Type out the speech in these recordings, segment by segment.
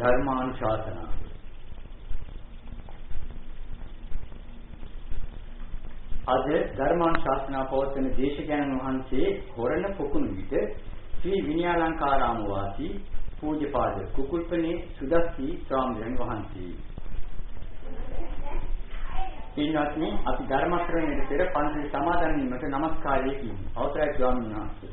ධර්මානුශාසනා අද ධර්මානුශාසනා පවත්වන දේශකයන්න් වහන්සේ හොරණ පොකුණු විට ශ්‍රී විනයාලංකාරාම වාසී පූජ්‍යපාද කුකුල්පනේ සුදස්සි ස්වාමීන් වහන්සේ. ඉන්නත්නි අපි ධර්ම ශ්‍රවණයට පෙර පන්සල් සමාදන් වීමට নমස්කාරය කියමු. අවසරයි ස්වාමීන් වහන්සේ.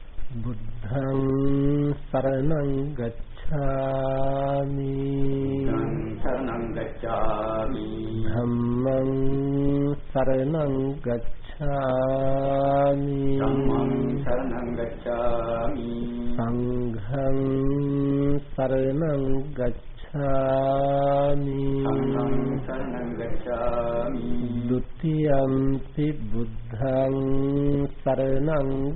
බුද්ධං සරණං ගච්ඡාමි සරණං ගච්ඡාමි ධම්මං සරණං ගච්ඡාමි ගච්ඡාමි ධම්මං සරණං ගච්ඡාමි සංඝං සරණං ගච්ඡාමි සංඝං සරණං ගච්ඡාමි ဒ ුතියම්පි බුද්ධං සරණං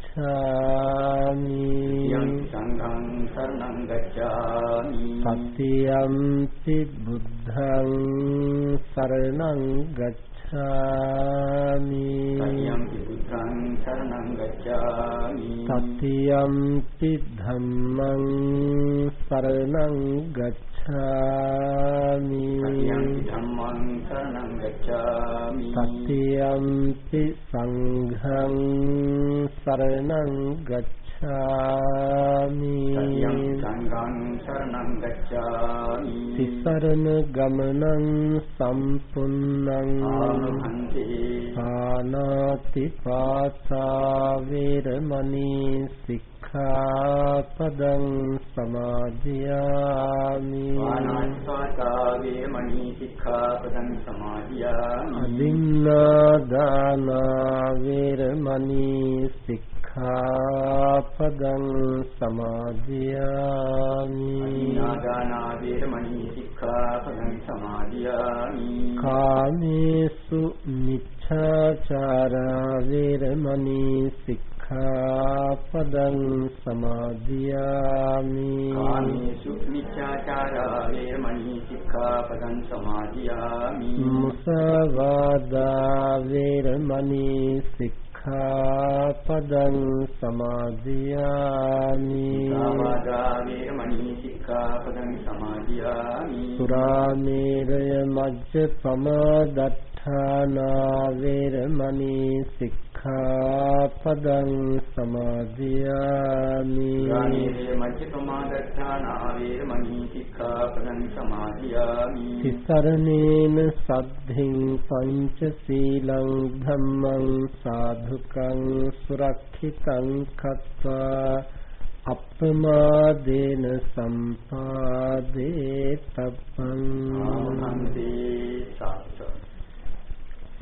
යම් සංඝං සරණං ගච්ඡාමි। සතියම්පි බුද්ධං සරණං ගච්ඡාමි ගච්ඡාමි। සතියම්පි බුද්ධං සරණං ගච්ඡාමි। සතියම්පි ධම්මං සරණං ගච්ඡාමි। සතියම්පි ධම්මං සරණං ගච්ඡාමි। සතියම්පි සංඝං සරණං ගච්ඡාමි। සංඝං සරණං ගච්ඡාමි. තිසරණ ගමනං සම්පුන්නං ආනාති පාසා වේරමණී සික්ඛාපදං සමාදියාමි. ආනාති පාසා වේරමණී සික්ඛාපදං සමාදියාමි. අදින්නා දාන වේරමණී සික්ඛාපදං සමාදියාමි। නාදානා වේරමණී සික්ඛාපදං සමාදියාමි। කාමේසු මිච්ඡාචාරා වේරමණී සික්ඛාපදං සමාදියාමි। කාමේසු මිච්ඡාචාරා වේරමණී සික්ඛාපදං සමාදියාමි। මුසාවාදා වේරමණී සික්ඛාපදං සමාදියාමි සාවාදා වේරමණී සික්ඛාපදං සමාදියාමි සුරාමේරය මජ්ජ පමාදත්තානා වේරමණී සික්ඛාපදං සමාදියාමි ගාමීරේ මච්ච ප්‍රමාදත්තානා වේරමණී සික්ඛාපදං සමාදියාමි තිසරණේන සද්ධින් පංච සීලං ධම්මං සාධුකං සුරක්ෂිතං කତ୍වා අප්පමාදේන සම්පාදේ තප්පං ආනන්දේ සාත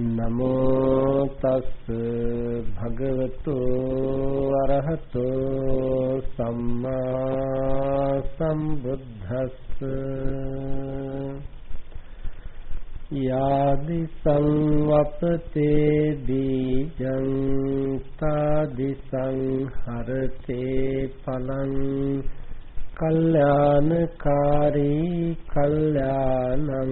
නමෝ තස් භගවතු අරහතෝ සම්මා සම්බුද්දස්ස යාදි සංවපතේ බීජං තාදි සංහරතේ පලං කල්යාණකාරී කල්යාණං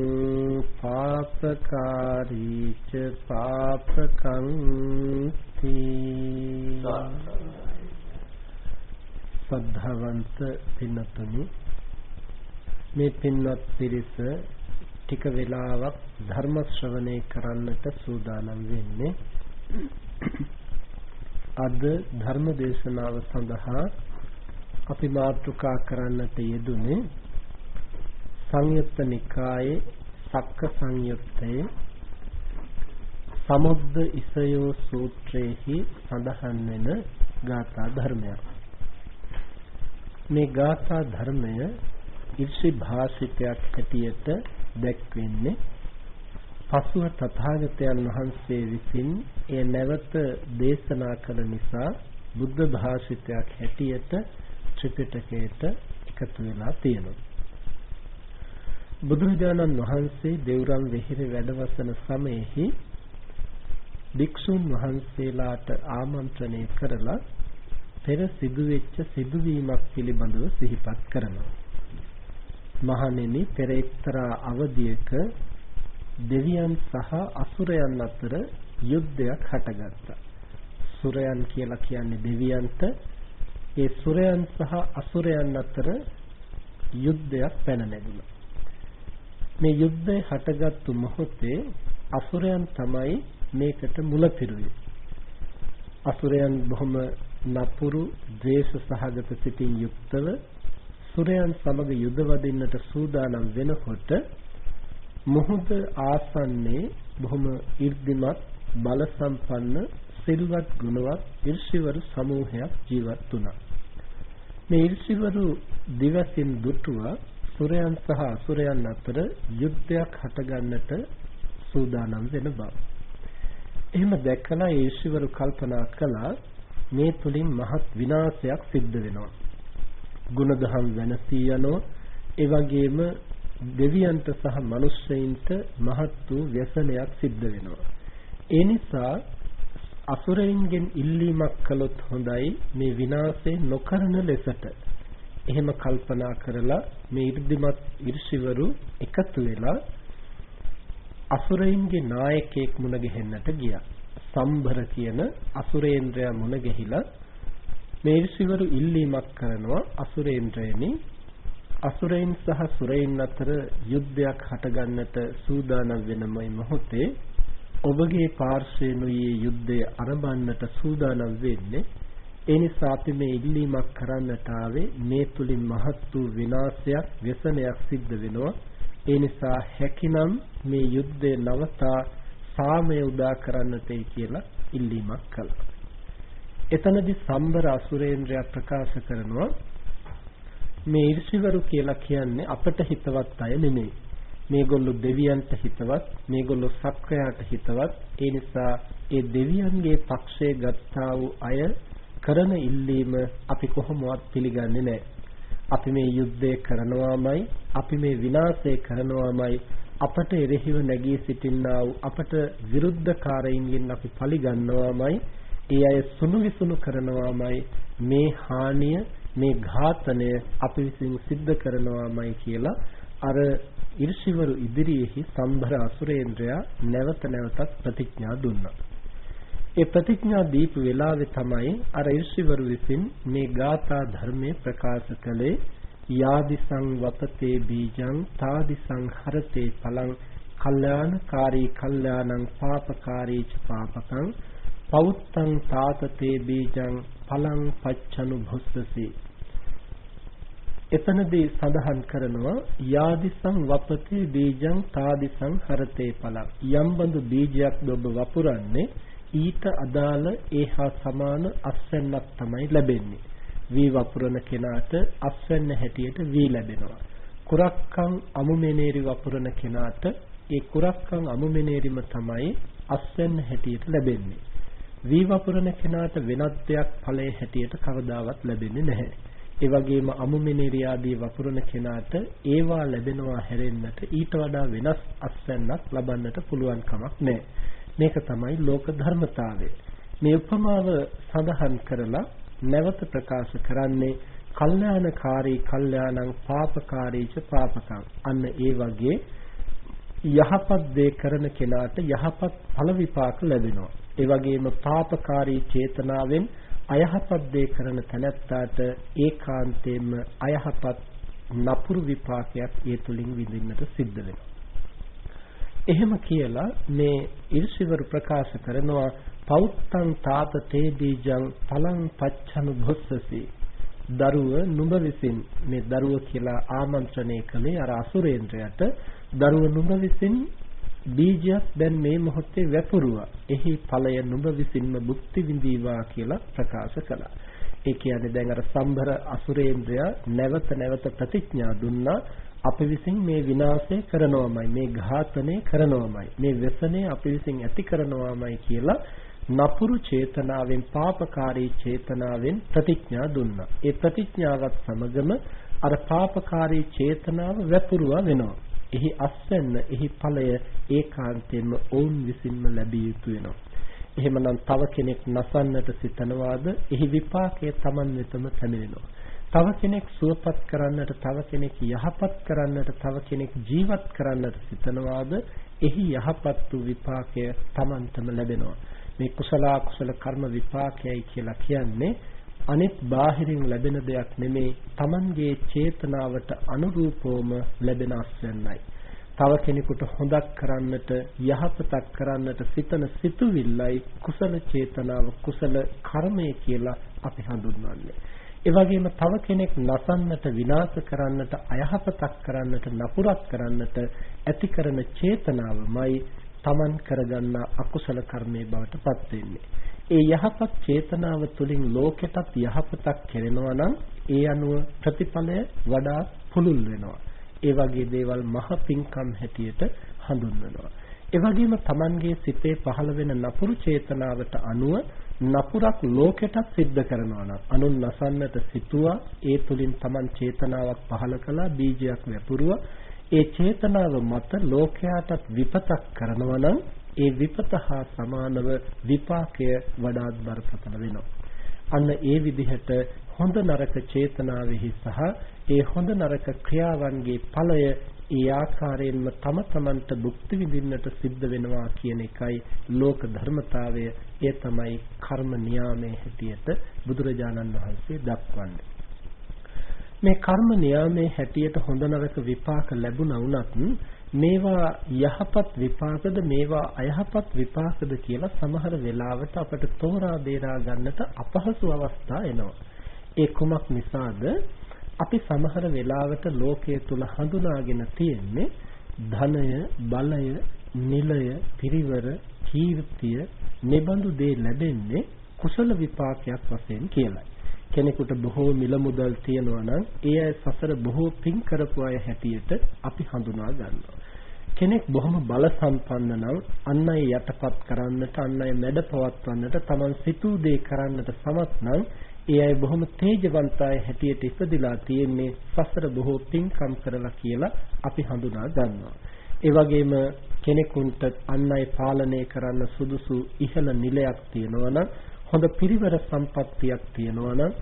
පාපකාරී ච පාපකං සද්ධාවන්ත පින්නතුනි මේ පින්වත් පිරිස ටික වෙලාවක් ධර්ම ශ්‍රවණය කරන්නට සූදානම් වෙන්නේ. අද ධර්ම දේශනාව සඳහා අපි මාතෘකා කරන්නට යෙදුනේ සංයුත්ත නිකායේ සක්ක සංයුත්තේ සමුද්ද ඉසයෝ සූත්‍රයේහි සඳහන් වෙන ගාථා ධර්මයක්. මේ ගාථා ධර්මය ඉර්ෂි භාෂිතයක් හැටියට දැක්වෙන්නේ පසුව තථාගතයන් වහන්සේ විසින් එය නැවත දේශනා කළ නිසා බුද්ධ භාෂිතයක් හැටියට ත්‍රිපිටකයට එකතු වෙලා තියෙනවා. බුදුරජාණන් වහන්සේ දෙව්රම් වෙහිර වැඩවසන සමයේහි භික්ෂුන් වහන්සේලාට ආමන්ත්‍රණය කරලා පෙර සිදුවෙච්ච සිදුවීමක් පිළිබඳව සිහිපත් කරනවා. මහණෙනි පෙර එක්තරා අවධියක දෙවියන් සහ අසුරයන් අතර යුද්ධයක් හටගත්තා. සුරයන් කියලා කියන්නේ දෙවියන්ට ඒ සුරයන් සහ අසුරයන් අතර යුද්ධයක් පැන නැගුණා. මේ යුද්ධය හටගත්තු මොහොතේ අසුරයන් තමයි මේකට මුලපිරුවේ. අසුරයන් බොහොම නපුරු, ද්වේෂ සහගත සිතින් යුක්තව සුරයන් සමග යුද වදින්නට සූදානම් වෙනකොට මුහුද ආසන්නේ බොහොම 이르දිමත් බල සම්පන්න සිල්වත් ගුණවත් ඍෂිවරු සමූහයක් ජීවත් වුණා. මේ ඍෂිවරු දිවසින් දුටුවා සුරයන් සහ අසුරයන් අතර යුද්ධයක් හටගන්නට සූදානම් වෙන බව. එහෙම දැකලා ඒ ඍෂිවරු කල්පනා කළා මේ තුලින් මහත් විනාශයක් සිද්ධ වෙනවා. ගුණධම් වෙනසී යනවා. ඒ වගේම දෙවියන්ට සහ මනුෂ්‍යයින්ට මහත් වූ व्यසනයක් සිද්ධ වෙනවා. ඒ නිසා අසුරයින්ගෙන් ඉල්ලීමක් කළොත් හොඳයි මේ විනාශේ නොකරන ලෙසට. එහෙම කල්පනා කරලා මේ 이르දිමත් ඍෂිවරු එකතු වෙලා අසුරයින්ගේ නායකයෙක් මුණ ගැහෙන්නට ගියා. සම්භර කියන අසුරේන්ද්‍රයා මුණ ගැහිලා මේ ඍෂිවරු ඉල්ලීමක් කරනවා අසුරේන්ද්‍රයනි අසුරයින් සහ සුරයින් අතර යුද්ධයක් හටගන්නට සූදානම් වෙනමයි මොහොතේ ඔබගේ පාර්ශ්වයෙනුයේ යුද්ධය අරඹන්නට සූදානම් වෙන්නේ ඒ නිසා අපි මේ ඉල්ලීමක් කරන්නට ආවේ මේ තුලින් මහත් වූ විනාශයක් व्यසනයක් සිද්ධ වෙනවා ඒ නිසා හැකිනම් මේ යුද්ධය නවතා සාමය උදා කරන්නටයි කියලා ඉල්ලීමක් කළා. එතනදී සම්බර අසුරේන්ද්‍රයා ප්‍රකාශ කරනවා මේ ඍෂිවරු කියලා කියන්නේ අපට හිතවත් අය නෙමෙයි. මේගොල්ලෝ දෙවියන්ට හිතවත් මේගොල්ලෝ සක්‍රයාට හිතවත් ඒ නිසා ඒ දෙවියන්ගේ පක්ෂයේ ගත්තා වූ අය කරන ඉල්ලීම අපි කොහොමවත් පිළිගන්නේ නැහැ. අපි මේ යුද්ධය කරනවාමයි අපි මේ විනාශය කරනවාමයි අපට එරෙහිව නැගී සිටින්නා වූ අපට විරුද්ධකාරයින්ගෙන් අපි පරිගන්නවාමයි ඒ අය සුණු විසුණු කරනවාමයි මේ හානිය මේ ඝාතනය අපි විසින් සිද්ධ කරනවාමයි කියලා අර ඉර්ෂිවරු ඉදිරියේහි සම්භර අසුරේන්ද්‍රයා නැවත නැවතත් ප්‍රතිඥා දුන්නා. ඒ ප්‍රතිඥා දීපු වෙලාවේ තමයි අර ඉර්ෂිවරු විසින් මේ ගාථා ධර්මයේ ප්‍රකාශ කළේ යාදිසං වපතේ බීජං තාදිසං හරතේ පලං කල්යාණකාරී කල්යාණං පාපකාරී ච පාපකං පෞත්තං තාතතේ බීජං පලං පච්චනු භුස්සසී එතනදී සඳහන් කරනවා යාදිසං වපති බීජං තාදිසං හරතේ පලං. යම් බඳු බීජයක් ඔබ වපුරන්නේ ඊට අදාළ ඒහා සමාන අස්වැන්නක් තමයි ලැබෙන්නේ. වී වපුරන කෙනාට අස්වැන්න හැටියට වී ලැබෙනවා. කුරක්කම් අමුමෙනේරි වපුරන කෙනාට ඒ කුරක්කම් අමුමෙනේරිම තමයි අස්වැන්න හැටියට ලැබෙන්නේ. වී වපුරන කෙනාට වෙනත් දෙයක් ඵලයේ හැටියට කවදාවත් ලැබෙන්නේ නැහැ. ඒ වගේම අමුමිනිරිය ආදී වපුරන කෙනාට ඒවා ලැබෙනවා හැරෙන්නට ඊට වඩා වෙනස් අස්වැන්නක් ලබන්නට පුළුවන් කමක් නැහැ. මේක තමයි ලෝක ධර්මතාවය. මේ උපමාව සඳහන් කරලා නැවත ප්‍රකාශ කරන්නේ කල්යාණකාරී කල්යාණං පාපකාරීච පාපකං අන්න ඒ වගේ යහපත් දේ කරන කෙනාට යහපත් ඵල විපාක ලැබෙනවා ඒ වගේම පාපකාරී චේතනාවෙන් අයහපත් දේ කරන තැනැත්තාට ඒකාන්තයෙන්ම අයහපත් නපුරු විපාකයක් ඒ තුලින් විඳින්නට සිද්ධ වෙනවා. එහෙම කියලා මේ ඉර්ෂිවරු ප්‍රකාශ කරනවා පෞත්තං තාත තේ බීජං පලං පච්චනු භොස්සසි දරුව නුඹ විසින් මේ දරුව කියලා ආමන්ත්‍රණය කළේ අර අසුරේන්ද්‍රයට දරුව නුඹ විසින් බීජයක් දැන් මේ මොහොතේ වැපුරුවා. එහි ඵලය නුඹ විසින්ම භුක්ති විඳීවා කියලා ප්‍රකාශ කළා. ඒ කියන්නේ දැන් අර සම්භර අසුරේන්ද්‍රයා නැවත නැවත ප්‍රතිඥා දුන්නා අපි විසින් මේ විනාශය කරනවාමයි මේ ඝාතනය කරනවාමයි මේ වසනේ අපි විසින් ඇති කරනවාමයි කියලා නපුරු චේතනාවෙන් පාපකාරී චේතනාවෙන් ප්‍රතිඥා දුන්නා. ඒ ප්‍රතිඥාවත් සමගම අර පාපකාරී චේතනාව වැපුරුවා වෙනවා. එහි අස්වැන්න, එහි ඵලය ඒකාන්තයෙන්ම ඔවුන් විසින්ම ලැබිය යුතු වෙනවා. එහෙමනම් තව කෙනෙක් නසන්නට සිතනවාද එහි විපාකය Taman වෙතම පැමිණෙනවා. තව කෙනෙක් සුවපත් කරන්නට, තව කෙනෙක් යහපත් කරන්නට, තව කෙනෙක් ජීවත් කරන්නට සිතනවාද එහි යහපත් වූ විපාකය Tamanටම ලැබෙනවා. මේ කුසල කුසල කර්ම විපාකයයි කියලා කියන්නේ අනිත් බාහිරින් ලැබෙන දෙයක් නෙමේ Tamanගේ චේතනාවට අනුරූපවම ලැබෙන අස්වැන්නයි. තව කෙනෙකුට හොදක් කරන්නට යහපතක් කරන්නට සිතන සිතුවිල්ලයි කුසල චේතනාව කුසල කර්මය කියලා අපි හඳුන්වන්නේ. ඒ වගේම තව කෙනෙක් නසන්නට විනාශ කරන්නට අයහපතක් කරන්නට නපුරක් කරන්නට ඇති කරන චේතනාවමයි Taman කරගන්නා අකුසල කර්මයේ බවට පත් වෙන්නේ. ඒ යහපත් චේතනාව තුළින් ලෝකෙටත් යහපතක් කෙරෙනවා නම් ඒ අනුව ප්‍රතිඵලය වඩා පුළුල් වෙනවා. ඒ වගේ දේවල් මහ පිංකම් හැටියට හඳුන්වනවා. ඒ වගේම Tamanගේ සිතේ පහළ වෙන නපුරු චේතනාවට අනුව නපුරක් ලෝකෙටත් සිද්ධ කරනවා නම් අනුන් නසන්නට සිටුවා ඒ තුලින් Taman චේතනාවක් පහළ කළා බීජයක් වැපුරුවා ඒ චේතනාව මත ලෝකයාටත් විපතක් කරනවා නම් ඒ විපත හා සමානව විපාකය වඩාත් බරපතල වෙනවා. අන්න ඒ විදිහට හොඳ නරක චේතනාවෙහි සහ ඒ හොඳ නරක ක්‍රියාවන්ගේ ඵලය ඒ ආකාරයෙන්ම තම තමන්ට භුක්ති විඳින්නට සිද්ධ වෙනවා කියන එකයි ලෝක ධර්මතාවය. ඒ තමයි කර්ම නියාමයේ හැටියට බුදුරජාණන් වහන්සේ දක්වන්නේ. මේ කර්ම නියාමයේ හැටියට හොඳ නරක විපාක ලැබුණා වුණත් මේවා යහපත් විපාකද මේවා අයහපත් විපාකද කියලා සමහර වෙලාවට අපට තෝරා බේරා ගන්නට අපහසු අවස්ථා එනවා. ඒ කුමක් නිසාද? අපි සමහර වෙලාවට ලෝකයේ තුල හඳුනාගෙන තියෙන්නේ ධනය, බලය, නිලය, පිරිවර, කීර්තිය, නිබඳු දේ ලැබෙන්නේ කුසල විපාකයක් වශයෙන් කියලායි. කෙනෙකුට බොහෝ මිල මුදල් තියෙනවා නම් ඒ අය සසර බොහෝ පින් කරපු අය හැටියට අපි හඳුනා ගන්නවා. කෙනෙක් බොහොම බල සම්පන්න නම් අන් අය යටපත් කරන්නට අන් අය මැඩ පවත්වන්නට Taman සිතූ දේ කරන්නට සමත් නම් ඒ අය බොහොම තේජවන්ත අය හැටියට ඉපදිලා තියෙන්නේ සසර බොහෝ පින්කම් කරලා කියලා අපි හඳුනා ගන්නවා. ඒ වගේම කෙනෙකුට අන් අය පාලනය කරන්න සුදුසු ඉහළ නිලයක් තියෙනවා නම් හොඳ පිරිවර සම්පත්තියක් තියෙනවා නම්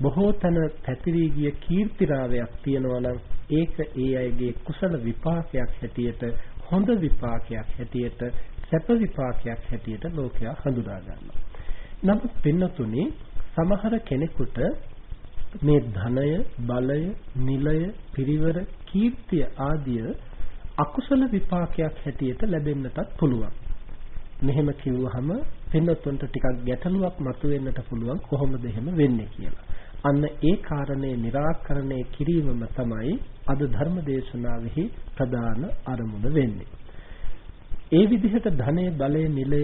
බොහෝ තැන පැතිරී ගිය කීර්තිරාවයක් තියෙනවා නම් ඒක ඒ අයගේ කුසල විපාකයක් හැටියට හොඳ විපාකයක් හැටියට සැප විපාකයක් හැටියට ලෝකයා හඳුනා ගන්නවා. නමුත් පින්නතුනි සමහර කෙනෙකුට මේ ධනය, බලය, නිලය, පිරිවර, කීර්තිය ආදිය අකුසල විපාකයක් හැටියට ලැබෙන්නටත් පුළුවන්. මෙහෙම කිව්වහම පින්නතුන්ට ටිකක් ගැටලුවක් මතුවෙන්නට පුළුවන් කොහොමද එහෙම වෙන්නේ කියලා. අන්න ඒ කාරණේ निराකරණය කිරීමම තමයි අද ධර්ම දේශනාවෙහි ප්‍රධාන අරමුණ වෙන්නේ. ඒ විදිහට ධනෙ බලය නිලය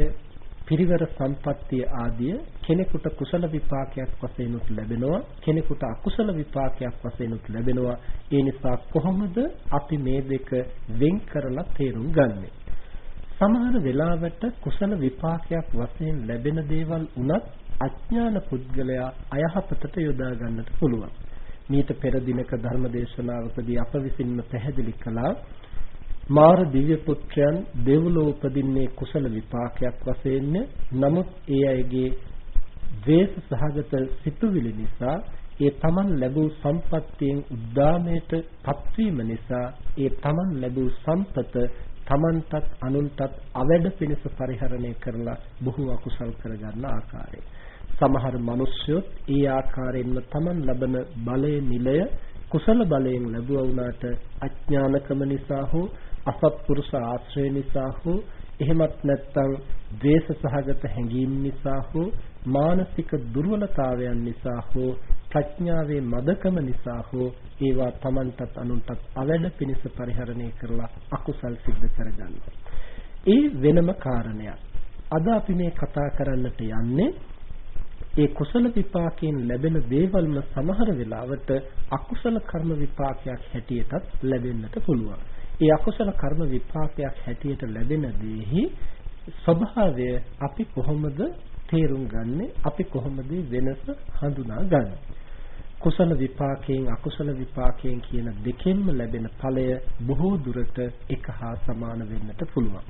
පිරිවර සම්පත්තිය ආදිය කෙනෙකුට කුසල විපාකයක් වශයෙන් උත් ලැබෙනවා කෙනෙකුට අකුසල විපාකයක් වශයෙන් උත් ලැබෙනවා ඒ නිසා කොහොමද අපි මේ දෙක වෙන් කරලා තේරුම් ගන්නේ සමහර වෙලාවට කුසල විපාකයක් වශයෙන් ලැබෙන දේවල් උනත් අඥාන පුද්ගලයා අයහපතට යොදා ගන්නට පුළුවන්. මීට පෙර දිනක ධර්ම දේශනාවකදී අප විසින්ම පැහැදිලි කළා මාර දිව්‍ය පුත්‍රයන් දෙව්ලොව උපදින්නේ කුසල විපාකයක් වශයෙන්ය. නමුත් ඒ අයගේ ද්වේෂ සහගත සිතුවිලි නිසා ඒ තමන් ලැබූ සම්පත්තියෙන් උද්දාමයට පත්වීම නිසා ඒ තමන් ලැබූ සම්පත තමන්ටත් අනුන්ටත් අවැඩ පිණිස පරිහරණය කරලා බොහෝ අකුසල් කරගන්න ආකාරය. සමහර මිනිස්යොත් ඒ ආකාරයෙන්ම තමන් ලබන බලයේ නිලය කුසල බලයෙන් ලැබුවා වුණාට අඥානකම නිසා හෝ අසත්පුරුෂ ආශ්‍රය නිසා හෝ එහෙමත් නැත්නම් ද්වේෂ සහගත හැඟීම් නිසා හෝ මානසික දුර්වලතාවයන් නිසා හෝ ප්‍රඥාවේ මදකම නිසා හෝ ඒවා Tamanටත් අනුන්ටත් අවැඩ පිණිස පරිහරණය කරලා අකුසල් සිද්ධ කරගන්නවා. ඒ වෙනම කාරණයක්. අද අපි මේ කතා කරන්නට යන්නේ ඒ කුසල විපාකයෙන් ලැබෙන දේවල්ම සමහර වෙලාවට අකුසල කර්ම විපාකයක් හැටියටත් ලැබෙන්නට පුළුවන්. ඒ අකුසල කර්ම විපාකයක් හැටියට ලැබෙන දෙෙහි ස්වභාවය අපි කොහොමද තේරුම් ගන්නෙ අපි කොහොමද වෙනස හඳුනා ගන්නේ කුසල විපාකයෙන් අකුසල විපාකයෙන් කියන දෙකෙන්ම ලැබෙන ඵලය බොහෝ දුරට එක හා සමාන වෙන්නට පුළුවන්.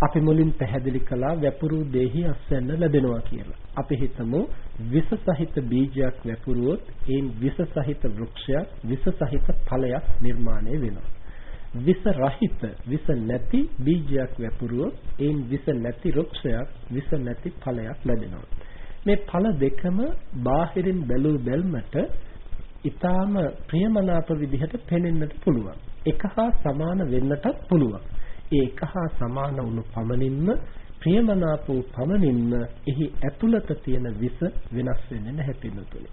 අපි මුලින් පැහැදිලි කළා වැපුරු දෙහි අස්වැන්න ලැබෙනවා කියලා. අපි හිතමු විස සහිත බීජයක් වැපුරුවොත් ඒන් විස සහිත වෘක්ෂයක් විස සහිත ඵලයක් නිර්මාණය වෙනවා. විස රහිත විස නැති බීජයක් වැපුරුවොත් ඒන් විස නැති වෘක්ෂයක් විස නැති ඵලයක් ලැබෙනවා. මේ ඵල දෙකම බාහිරින් බැලූ බැල්මට ඊටාම ප්‍රියමනාප විදිහට පෙනෙන්නට පුළුවන්. එක හා සමාන වෙන්නටත් පුළුවන්. ඒ එක හා සමාන වුණු පමණින්ම ප්‍රියමනාප වූ පමණින්ම එහි ඇතුළත තියෙන විස වෙනස් වෙන්නේ නැහැ පිළිතුරේ.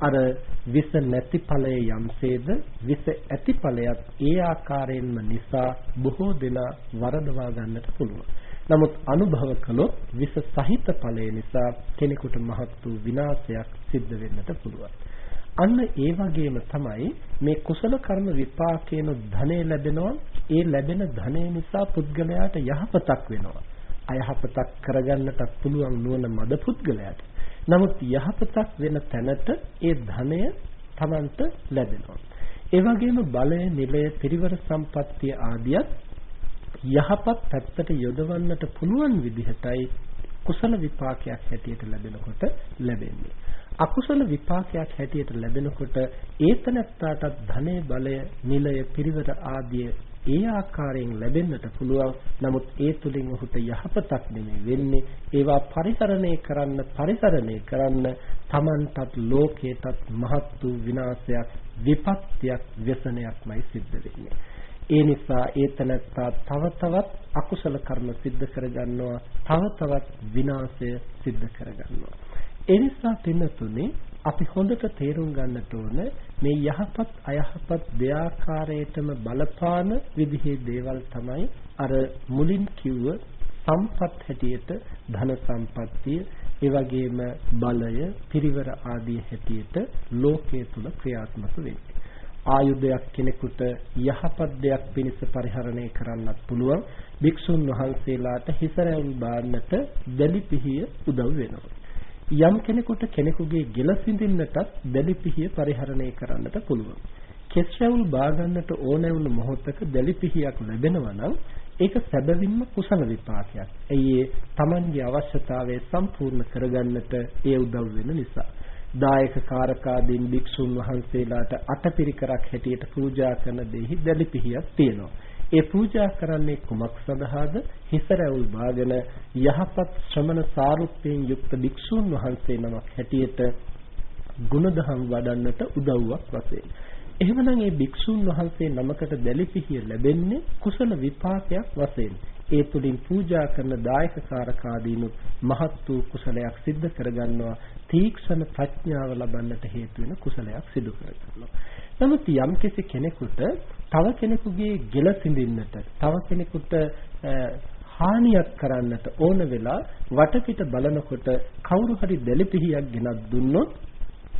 අර විස නැති ඵලයේ යම්සේද විස ඇති ඵලයක් ඒ ආකාරයෙන්ම නිසා බොහෝ දෙනා වරදවා ගන්නට පුළුවන්. නමුත් අනුභව කළොත් විස සහිත ඵලය නිසා කෙනෙකුට මහත් වූ විනාශයක් සිද්ධ වෙන්නට පුළුවන්. අන්න ඒ වගේම තමයි මේ කුසල කර්ම විපාකේන ධනෙ ලැබෙනවා. ඒ ලැබෙන ධනෙ නිසා පුද්ගලයාට යහපතක් වෙනවා. අයහපතක් කරගන්නට පුළුවන් නුවණ මද පුද්ගලයාට. නමුත් යහපතක් වෙන තැනට ඒ ධනය Tamanට ලැබෙනවා. ඒ වගේම බලය, නිලය, පිරිවර සම්පත්තිය ආදියත් යහපත් පැත්තට යොදවන්නට පුළුවන් විදිහටයි කුසල විපාකයක් හැටියට ලැබෙනකොට ලැබෙන්නේ. අකුසල විපාකයක් හැටියට ලැබෙනකොට ඒතනත්තාටත් ධනෙ බලය, නිලය, පිරිවර ආදී ඒ ආකාරයෙන් ලැබෙන්නට පුළුවන්. නමුත් ඒ තුලින් ඔහුට යහපතක් නෙමෙයි වෙන්නේ. ඒවා පරිහරණය කරන්න පරිහරණය කරන්න Tamanටත් ලෝකයටත් මහත් වූ විනාශයක්, විපත්තියක්, व्यසනයක්මයි සිද්ධ වෙන්නේ. ඒ නිසා ඒ තනත්තා තව තවත් අකුසල කර්ම සිද්ධ කරගන්නවා තව තවත් විනාශය සිද්ධ කරගන්නවා ඒ නිසා පින්නතුනේ අපි හොඳට තේරුම් ගන්නට ඕන මේ යහපත් අයහපත් දෙආකාරයටම බලපාන විදිහේ දේවල් තමයි අර මුලින් කිව්ව සම්පත් හැටියට ධන සම්පත්තිය ඒ වගේම බලය පිරිවර ආදී හැටියට ලෝකයේ තුල ක්‍රියාත්මක වෙන්නේ. ආයුධයක් කෙනෙකුට යහපත් දෙයක් පිණිස පරිහරණය කරන්නත් පුළුවන්. භික්ෂුන් වහන්සේලාට හිසරැවුල් බාන්නට බැලි පිහිය උදව් වෙනවා. යම් කෙනෙකුට කෙනෙකුගේ ගෙල සිඳින්නටත් බැලි පිහිය පරිහරණය කරන්නට පුළුවන් කෙස්රැවුල් බාගන්නට ඕන වුණු මොහොතක බැලි පිහියක් ලැබෙනවා නම් ඒක සැබවින්ම කුසල විපාකයක්. එයි තමන්ගේ අවශ්‍යතාවය සම්පූර්ණ කරගන්නට ඒ උදව් වෙන නිසා. දායක කාරකාදීන් භික්ෂුන් වහන්සේලාට අටපිරිකරක් හැටියට පූජා කරන දෙහි දැලි පිහියක් තියෙනවා. ඒ පූජා කරන්නේ කුමක් සඳහාද? හිස රැවුල් බාගෙන යහපත් ශ්‍රමණ සාරුප්‍යයෙන් යුක්ත භික්ෂුන් වහන්සේ නමක් හැටියට ගුණධම් වඩන්නට උදව්වක් වශයෙන්. එහෙමනම් මේ භික්ෂුන් වහන්සේ නමකට දැලි පිහිය ලැබෙන්නේ කුසල විපාකයක් වශයෙන්. ඒ තුලින් පූජා කරන දායක කාරකාදීනුත් මහත් වූ කුසලයක් සිද්ධ කරගන්නවා තීක්ෂණ ප්‍රඥාව ලබන්නට හේතු වෙන කුසලයක් සිදු කරගන්නවා. නමුත් යම්කිසි කෙනෙකුට තව කෙනෙකුගේ ගෙල සිඳින්නට, තව කෙනෙකුට හානියක් කරන්නට ඕන වෙලා වටපිට බලනකොට කවුරු හරි දෙලිපිහියක් ගෙනත් දුන්නොත්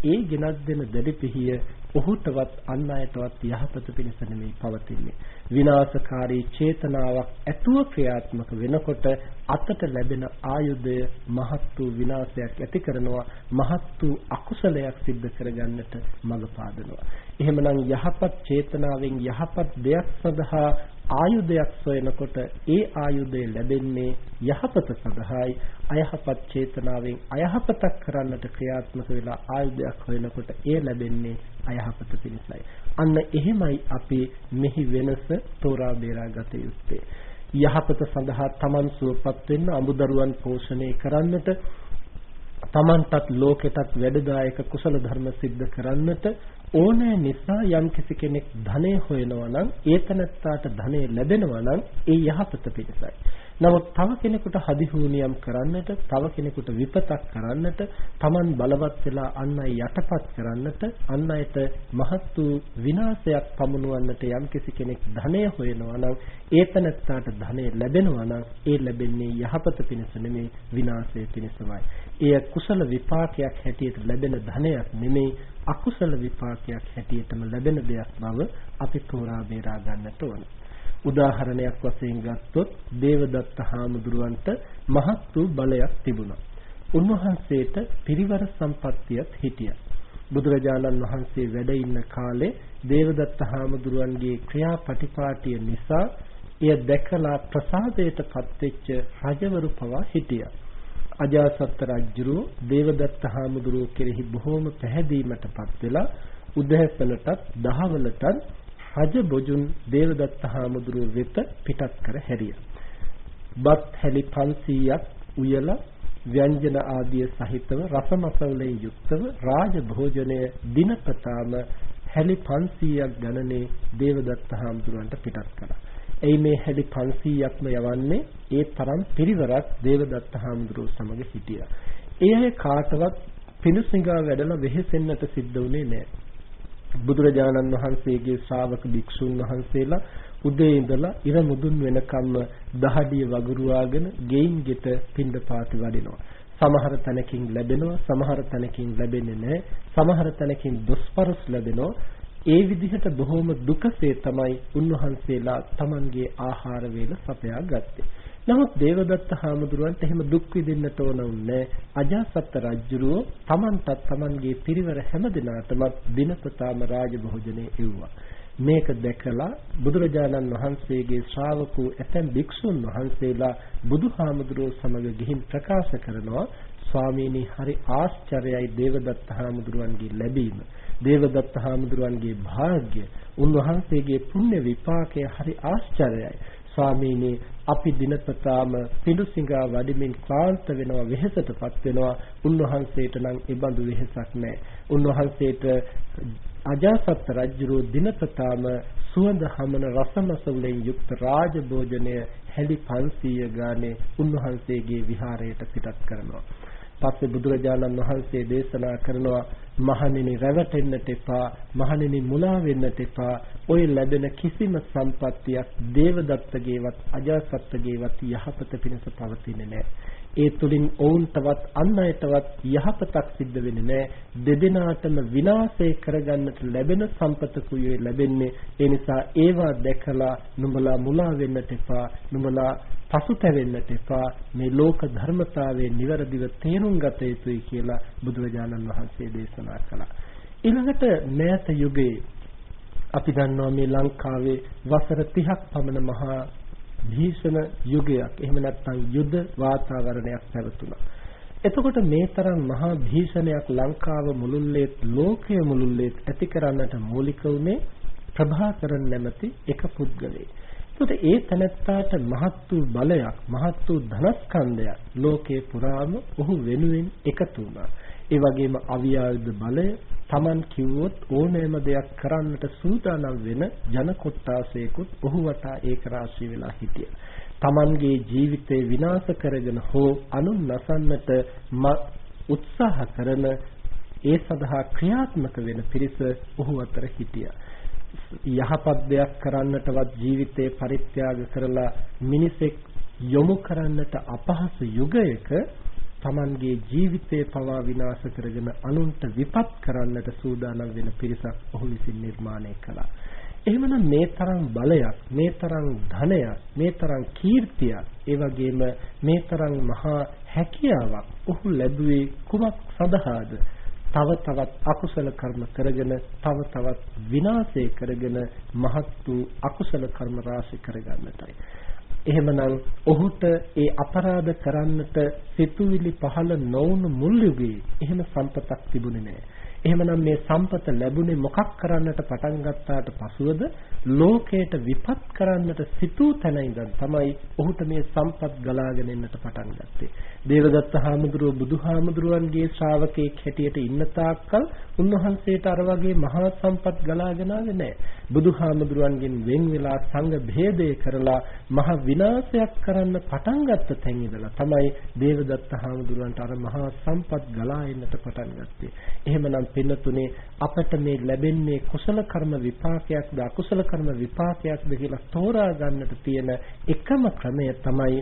ඒ ගෙනත් දෙන දැඩි පිහිය ඔහුටවත් අන් අයටවත් යහපත පිණිස නෙමෙයි පවතින්නේ. විනාශකාරී චේතනාවක් ඇතුව ක්‍රියාත්මක වෙනකොට අතට ලැබෙන ආයුධය මහත් වූ විනාශයක් ඇති කරනවා මහත් වූ අකුසලයක් සිද්ධ කරගන්නට මඟ පාදනවා. එහෙමනම් යහපත් චේතනාවෙන් යහපත් දෙයක් සඳහා ආයුධයක් සොයනකොට ඒ ආයුධය ලැබෙන්නේ යහපත සඳහායි අයහපත් චේතනාවෙන් අයහපතක් කරන්නට ක්‍රියාත්මක වෙලා ආයුධයක් හොයනකොට ඒ ලැබෙන්නේ අයහපත පිණිසයි. අන්න එහෙමයි අපි මෙහි වෙනස තෝරා බේරා ගත යුත්තේ. යහපත සඳහා Taman සුවපත් වෙන්න අමුදරුවන් පෝෂණය කරන්නට තමන්ටත් ලෝකෙටත් වැඩදායක කුසල ධර්ම සිද්ධ කරන්නට ඕනෑ නිසා යම්කිසි කෙනෙක් ධනෙ හොයනවා නම් ඒ තනත්තාට ධනෙ ලැබෙනවා නම් ඒ යහපත පිණිසයි. නමුත් තව කෙනෙකුට හදිහූනියම් කරන්නට, තව කෙනෙකුට විපතක් කරන්නට, Taman බලවත් වෙලා අන් අය යටපත් කරන්නට, අන් අයට මහත් වූ විනාශයක් පමුණුවන්නට යම්කිසි කෙනෙක් ධනෙ හොයනවා නම් ඒ තනත්තාට ධනෙ ලැබෙනවා නම් ඒ ලැබෙන්නේ යහපත පිණිස නෙමෙයි විනාශය පිණිසමයි. එය කුසල විපාකයක් හැටියට ලැබෙන ධනයක් නෙමෙයි අකුසල විපාකයක් හැටියටම ලැබෙන දෙයක් බව අපි තෝරා බේරා ගන්නට ඕන. උදාහරණයක් වශයෙන් ගත්තොත් දේවදත්ත හාමුදුරුවන්ට මහත් වූ බලයක් තිබුණා. උන්වහන්සේට පිරිවර සම්පත්තියත් හිටියා. බුදුරජාණන් වහන්සේ වැඩ ඉන්න කාලේ දේවදත්ත හාමුදුරුවන්ගේ ක්‍රියාපටිපාටිය නිසා එය දැකලා ප්‍රසාදයටපත් වෙච්ච රජවරු පවා හිටියා. අජාසත් රජුරු දේවදත්ත හාමුදුරුවෝ කෙරෙහි බොහෝම පැහැදීමටපත් වෙලා උදෑසනටත් දහවලටත් රජ බොජුන් දේවදත්ත හාමුදුරුවෝ වෙත පිටත් කර හැරියා. බත් හැලි 500ක් උයලා ව්‍යංජන ආදිය සහිතව රසමසවලෙන් යුක්තව රාජ භෝජනය දිනපතාම හැලි 500ක් ගණනේ දේවදත්ත හාමුදුරුවන්ට පිටත් කළා. එයි මේ හැඩි 500ක්ම යවන්නේ ඒ තරම් පිරිවරක් දේවදත්ත හාමුදුරුවෝ සමග හිටියා. ඒ අය කාටවත් පිණුසිඟා වැඩලා වෙහෙසෙන්නට සිද්ධ වුණේ නැහැ. බුදුරජාණන් වහන්සේගේ ශ්‍රාවක භික්ෂුන් වහන්සේලා උදේ ඉඳලා ඉර මුදුන් වෙනකම්ම දහඩිය වගුරුවාගෙන ගෙයින් ගෙට පින්ඩපාති වඩිනවා. සමහර තැනකින් ලැබෙනවා සමහර තැනකින් ලැබෙන්නේ නැහැ. සමහර තැනකින් දොස්පරස් ලැබෙනවා. ඒ විදිහට බොහොම දුකසේ තමයි උන්වහන්සේලා Tamanගේ ආහාර වේල සපයා ගත්තේ. නමුත් දේවදත්ත හාමුදුරුවන්ට එහෙම දුක් විඳින්නට ඕන උන්නේ අජාසත් රජුරෝ Tamanටත් Tamanගේ පිරිවර හැම දිනාටම දිනපතාම රාජභෝජනේ එව්වා. මේක දැකලා බුදුරජාණන් වහන්සේගේ ශ්‍රාවකෝ ඇතැම් භික්ෂුන් වහන්සේලා බුදුහාමුදුරුවෝ සමග ගිහින් ප්‍රකාශ කරනවා ස්වාමීනි හරි ආශ්චර්යයි දේවදත්ත හාමුදුරුවන්ගේ ලැබීම. දේවදත්ත හාමුදුරුවන්ගේ වාග්ය උන්වහන්සේගේ පුණ්‍ය විපාකය හරි ආශ්චර්යයි. ස්වාමීනි අපි දිනපතාම පිඬුසිඟා වඩමින් ක්ලාන්ත වෙනවා වෙහෙසටපත් වෙනවා උන්වහන්සේට නම් ඒ බඳු වෙහෙසක් නැහැ. උන්වහන්සේට අජාසත් රජුරෝ දිනපතාම සුවඳ හමන රසමසවුලෙන් යුක්ත රාජ භෝජනය හැලි 500 ගානේ උන්වහන්සේගේ විහාරයට පිටත් කරනවා. පස්සේ බුදුරජාණන් වහන්සේ දේශනා කරනවා මහණෙනි රැවටෙන්නට එපා මහණෙනි මුලා වෙන්නට එපා. ඔය ලැබෙන කිසිම සම්පත්තියක් දේවදත්තගේවත් අජාසත්තගේවත් යහපත පිණිස පවතින්නේ නැහැ. ඒ තුලින් ඔවුන්ටවත් අන් අයටවත් යහපතක් සිද්ධ වෙන්නේ නැහැ. දෙදෙනාටම විනාශය කරගන්නට ලැබෙන සම්පතකුයි ලැබෙන්නේ. ඒ නිසා ඒවා දැකලා නුඹලා මුලා වෙන්නට එපා නුඹලා පසුතැවෙන්නට එපා. මේ ලෝක ධර්මතාවයේ નિවරදිව තේරුම් ගත යුතුයි කියලා බුදුරජාණන් වහන්සේ දේශනා කළා. ඊළඟට මෑත යුගයේ අපි දන්නවා මේ ලංකාවේ වසර 30ක් පමණ මහා භීෂණ යුගයක් එහෙම නැත්නම් යුද වාතාවරණයක් පැවතුණා. එතකොට මේ තරම් මහා භීෂණයක් ලංකාව මුළුල්ලේත් ලෝකය මුළුල්ලේත් ඇති කරන්නට මූලික වුණේ ප්‍රභාකරන් නැමැති එක පුද්ගලයෙක්. එතකොට ඒ තනත්තාට මහත් වූ බලයක් මහත් වූ ධනස්කන්ධයක් ලෝකේ පුරාම ඔහු වෙනුවෙන් එකතු වුණා. ඒ වගේම අවියායුධ බලය Taman කිව්වොත් ඕනෑම දෙයක් කරන්නට සූදානම් වෙන ජන කොට්ටාසයකුත් ඔහු වටා ඒක රාශී වෙලා හිටියා. Tamanගේ ජීවිතේ විනාශ කරගෙන හෝ අනුන් නසන්නට උත්සාහ කරන ඒ සඳහා ක්‍රියාත්මක වෙන පිරිස ඔහු අතර හිටියා. යහපත් දෙයක් කරන්නටවත් ජීවිතේ පරිත්‍යාග කරලා මිනිසෙක් යොමු කරන්නට අපහසු යුගයක Tamanගේ ජීවිතය පවා විනාශ කරගෙන අනුන්ට විපත් කරන්නට සූදානම් වෙන පිරිසක් ඔහු විසින් නිර්මාණය කළා. එහෙමනම් මේ තරම් බලයක්, මේ තරම් ධනයක්, මේ තරම් කීර්තියක්, ඒ වගේම මේ තරම් මහා හැකියාවක් ඔහු ලැබුවේ කුමක් සඳහාද? තව තවත් අකුසල කර්ම කරගෙන තව තවත් විනාශය කරගෙන මහත් වූ අකුසල කර්ම රාශි කරගන්නටයි. එහෙමනම් ඔහුට ඒ අපරාධ කරන්නට සිතුවිලි පහළ නොවුණු මුල් යුගයේ එහෙම සම්පතක් තිබුණේ නැහැ. එහෙමනම් මේ සම්පත ලැබුණේ මොකක් කරන්නට පටන් ගත්තාට පසුවද ලෝකයට විපත් කරන්නට සිතූ තැන ඉඳන් තමයි ඔහුට මේ සම්පත් ගලාගෙන එන්නට පටන් ගත්තේ. දේවදත්ත හාමුදුරුව බුදුහාමුදුරුවන්ගේ ශ්‍රාවකෙක් හැටියට ඉන්න තාක්කල් උන්වහන්සේට අර වගේ මහා සම්පත් ගලාගෙන ආවේ නැහැ. බුදුහාමුදුරුවන්ගෙන් වෙන් වෙලා සංඝ භේදය කරලා මහ විනාශයක් කරන්න පටන් ගත්ත තැන් ඉඳලා තමයි දේවදත්ත හාමුදුරුවන්ට අර මහා සම්පත් ගලා එන්නට පටන් ගත්තේ. එහෙමනම් පින්නතුනේ අපට මේ ලැබෙන්නේ කුසල කර්ම විපාකයක්ද අකුසල කර්ම විපාකයක්ද කියලා තෝරා ගන්නට තියෙන එකම ක්‍රමය තමයි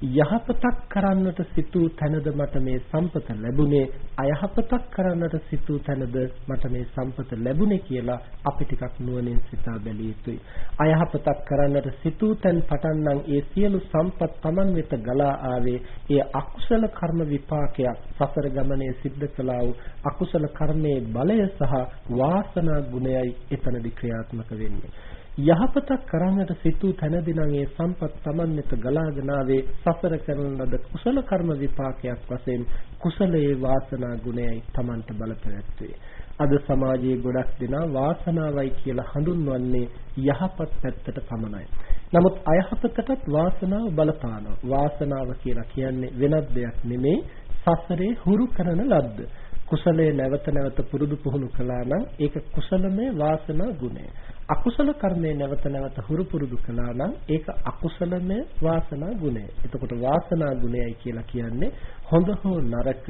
යහපතක් කරන්නට සිතූ තැනද මට මේ සම්පත ලැබුණේ අයහපතක් කරන්නට සිතූ තැනද මට මේ සම්පත ලැබුණේ කියලා අපි ටිකක් නුවණින් සිතා බැලිය යුතුයි. අයහපතක් කරන්නට සිතූ තැන් පටන් නම් ඒ සියලු සම්පත් Taman වෙත ගලා ආවේ ඒ අකුසල කර්ම විපාකයක් සසර ගමනේ සිද්ධ කළා වූ අකුසල කර්මයේ බලය සහ වාසනා ගුණයයි එතනදී ක්‍රියාත්මක වෙන්නේ. යහපතක් කරන්නට සිතූ තැනදී නම් ඒ සම්පත් Taman වෙත ගලාගෙන ආවේ සසර කරන ලද කුසල කර්ම විපාකයක් වශයෙන් කුසලයේ වාසනා ගුණයයි Tamanට බලපෑත්වේ. අද සමාජයේ ගොඩක් දෙනා වාසනාවයි කියලා හඳුන්වන්නේ යහපත් පැත්තට පමණයි. නමුත් අයහපතටත් වාසනාව බලපානවා. වාසනාව කියලා කියන්නේ වෙනත් දෙයක් නෙමේ සසරේ හුරු කරන ලද්ද. කුසලයේ නැවත නැවත පුරුදු පුහුණු කළා නම් ඒක කුසලමය වාසනා ගුණය. අකුසල කර්මය නැවත නැවත හුරු පුරුදු කළා නම් ඒක අකුසලමය වාසනා ගුණය. එතකොට වාසනා ගුණයයි කියලා කියන්නේ හොඳ හෝ නරක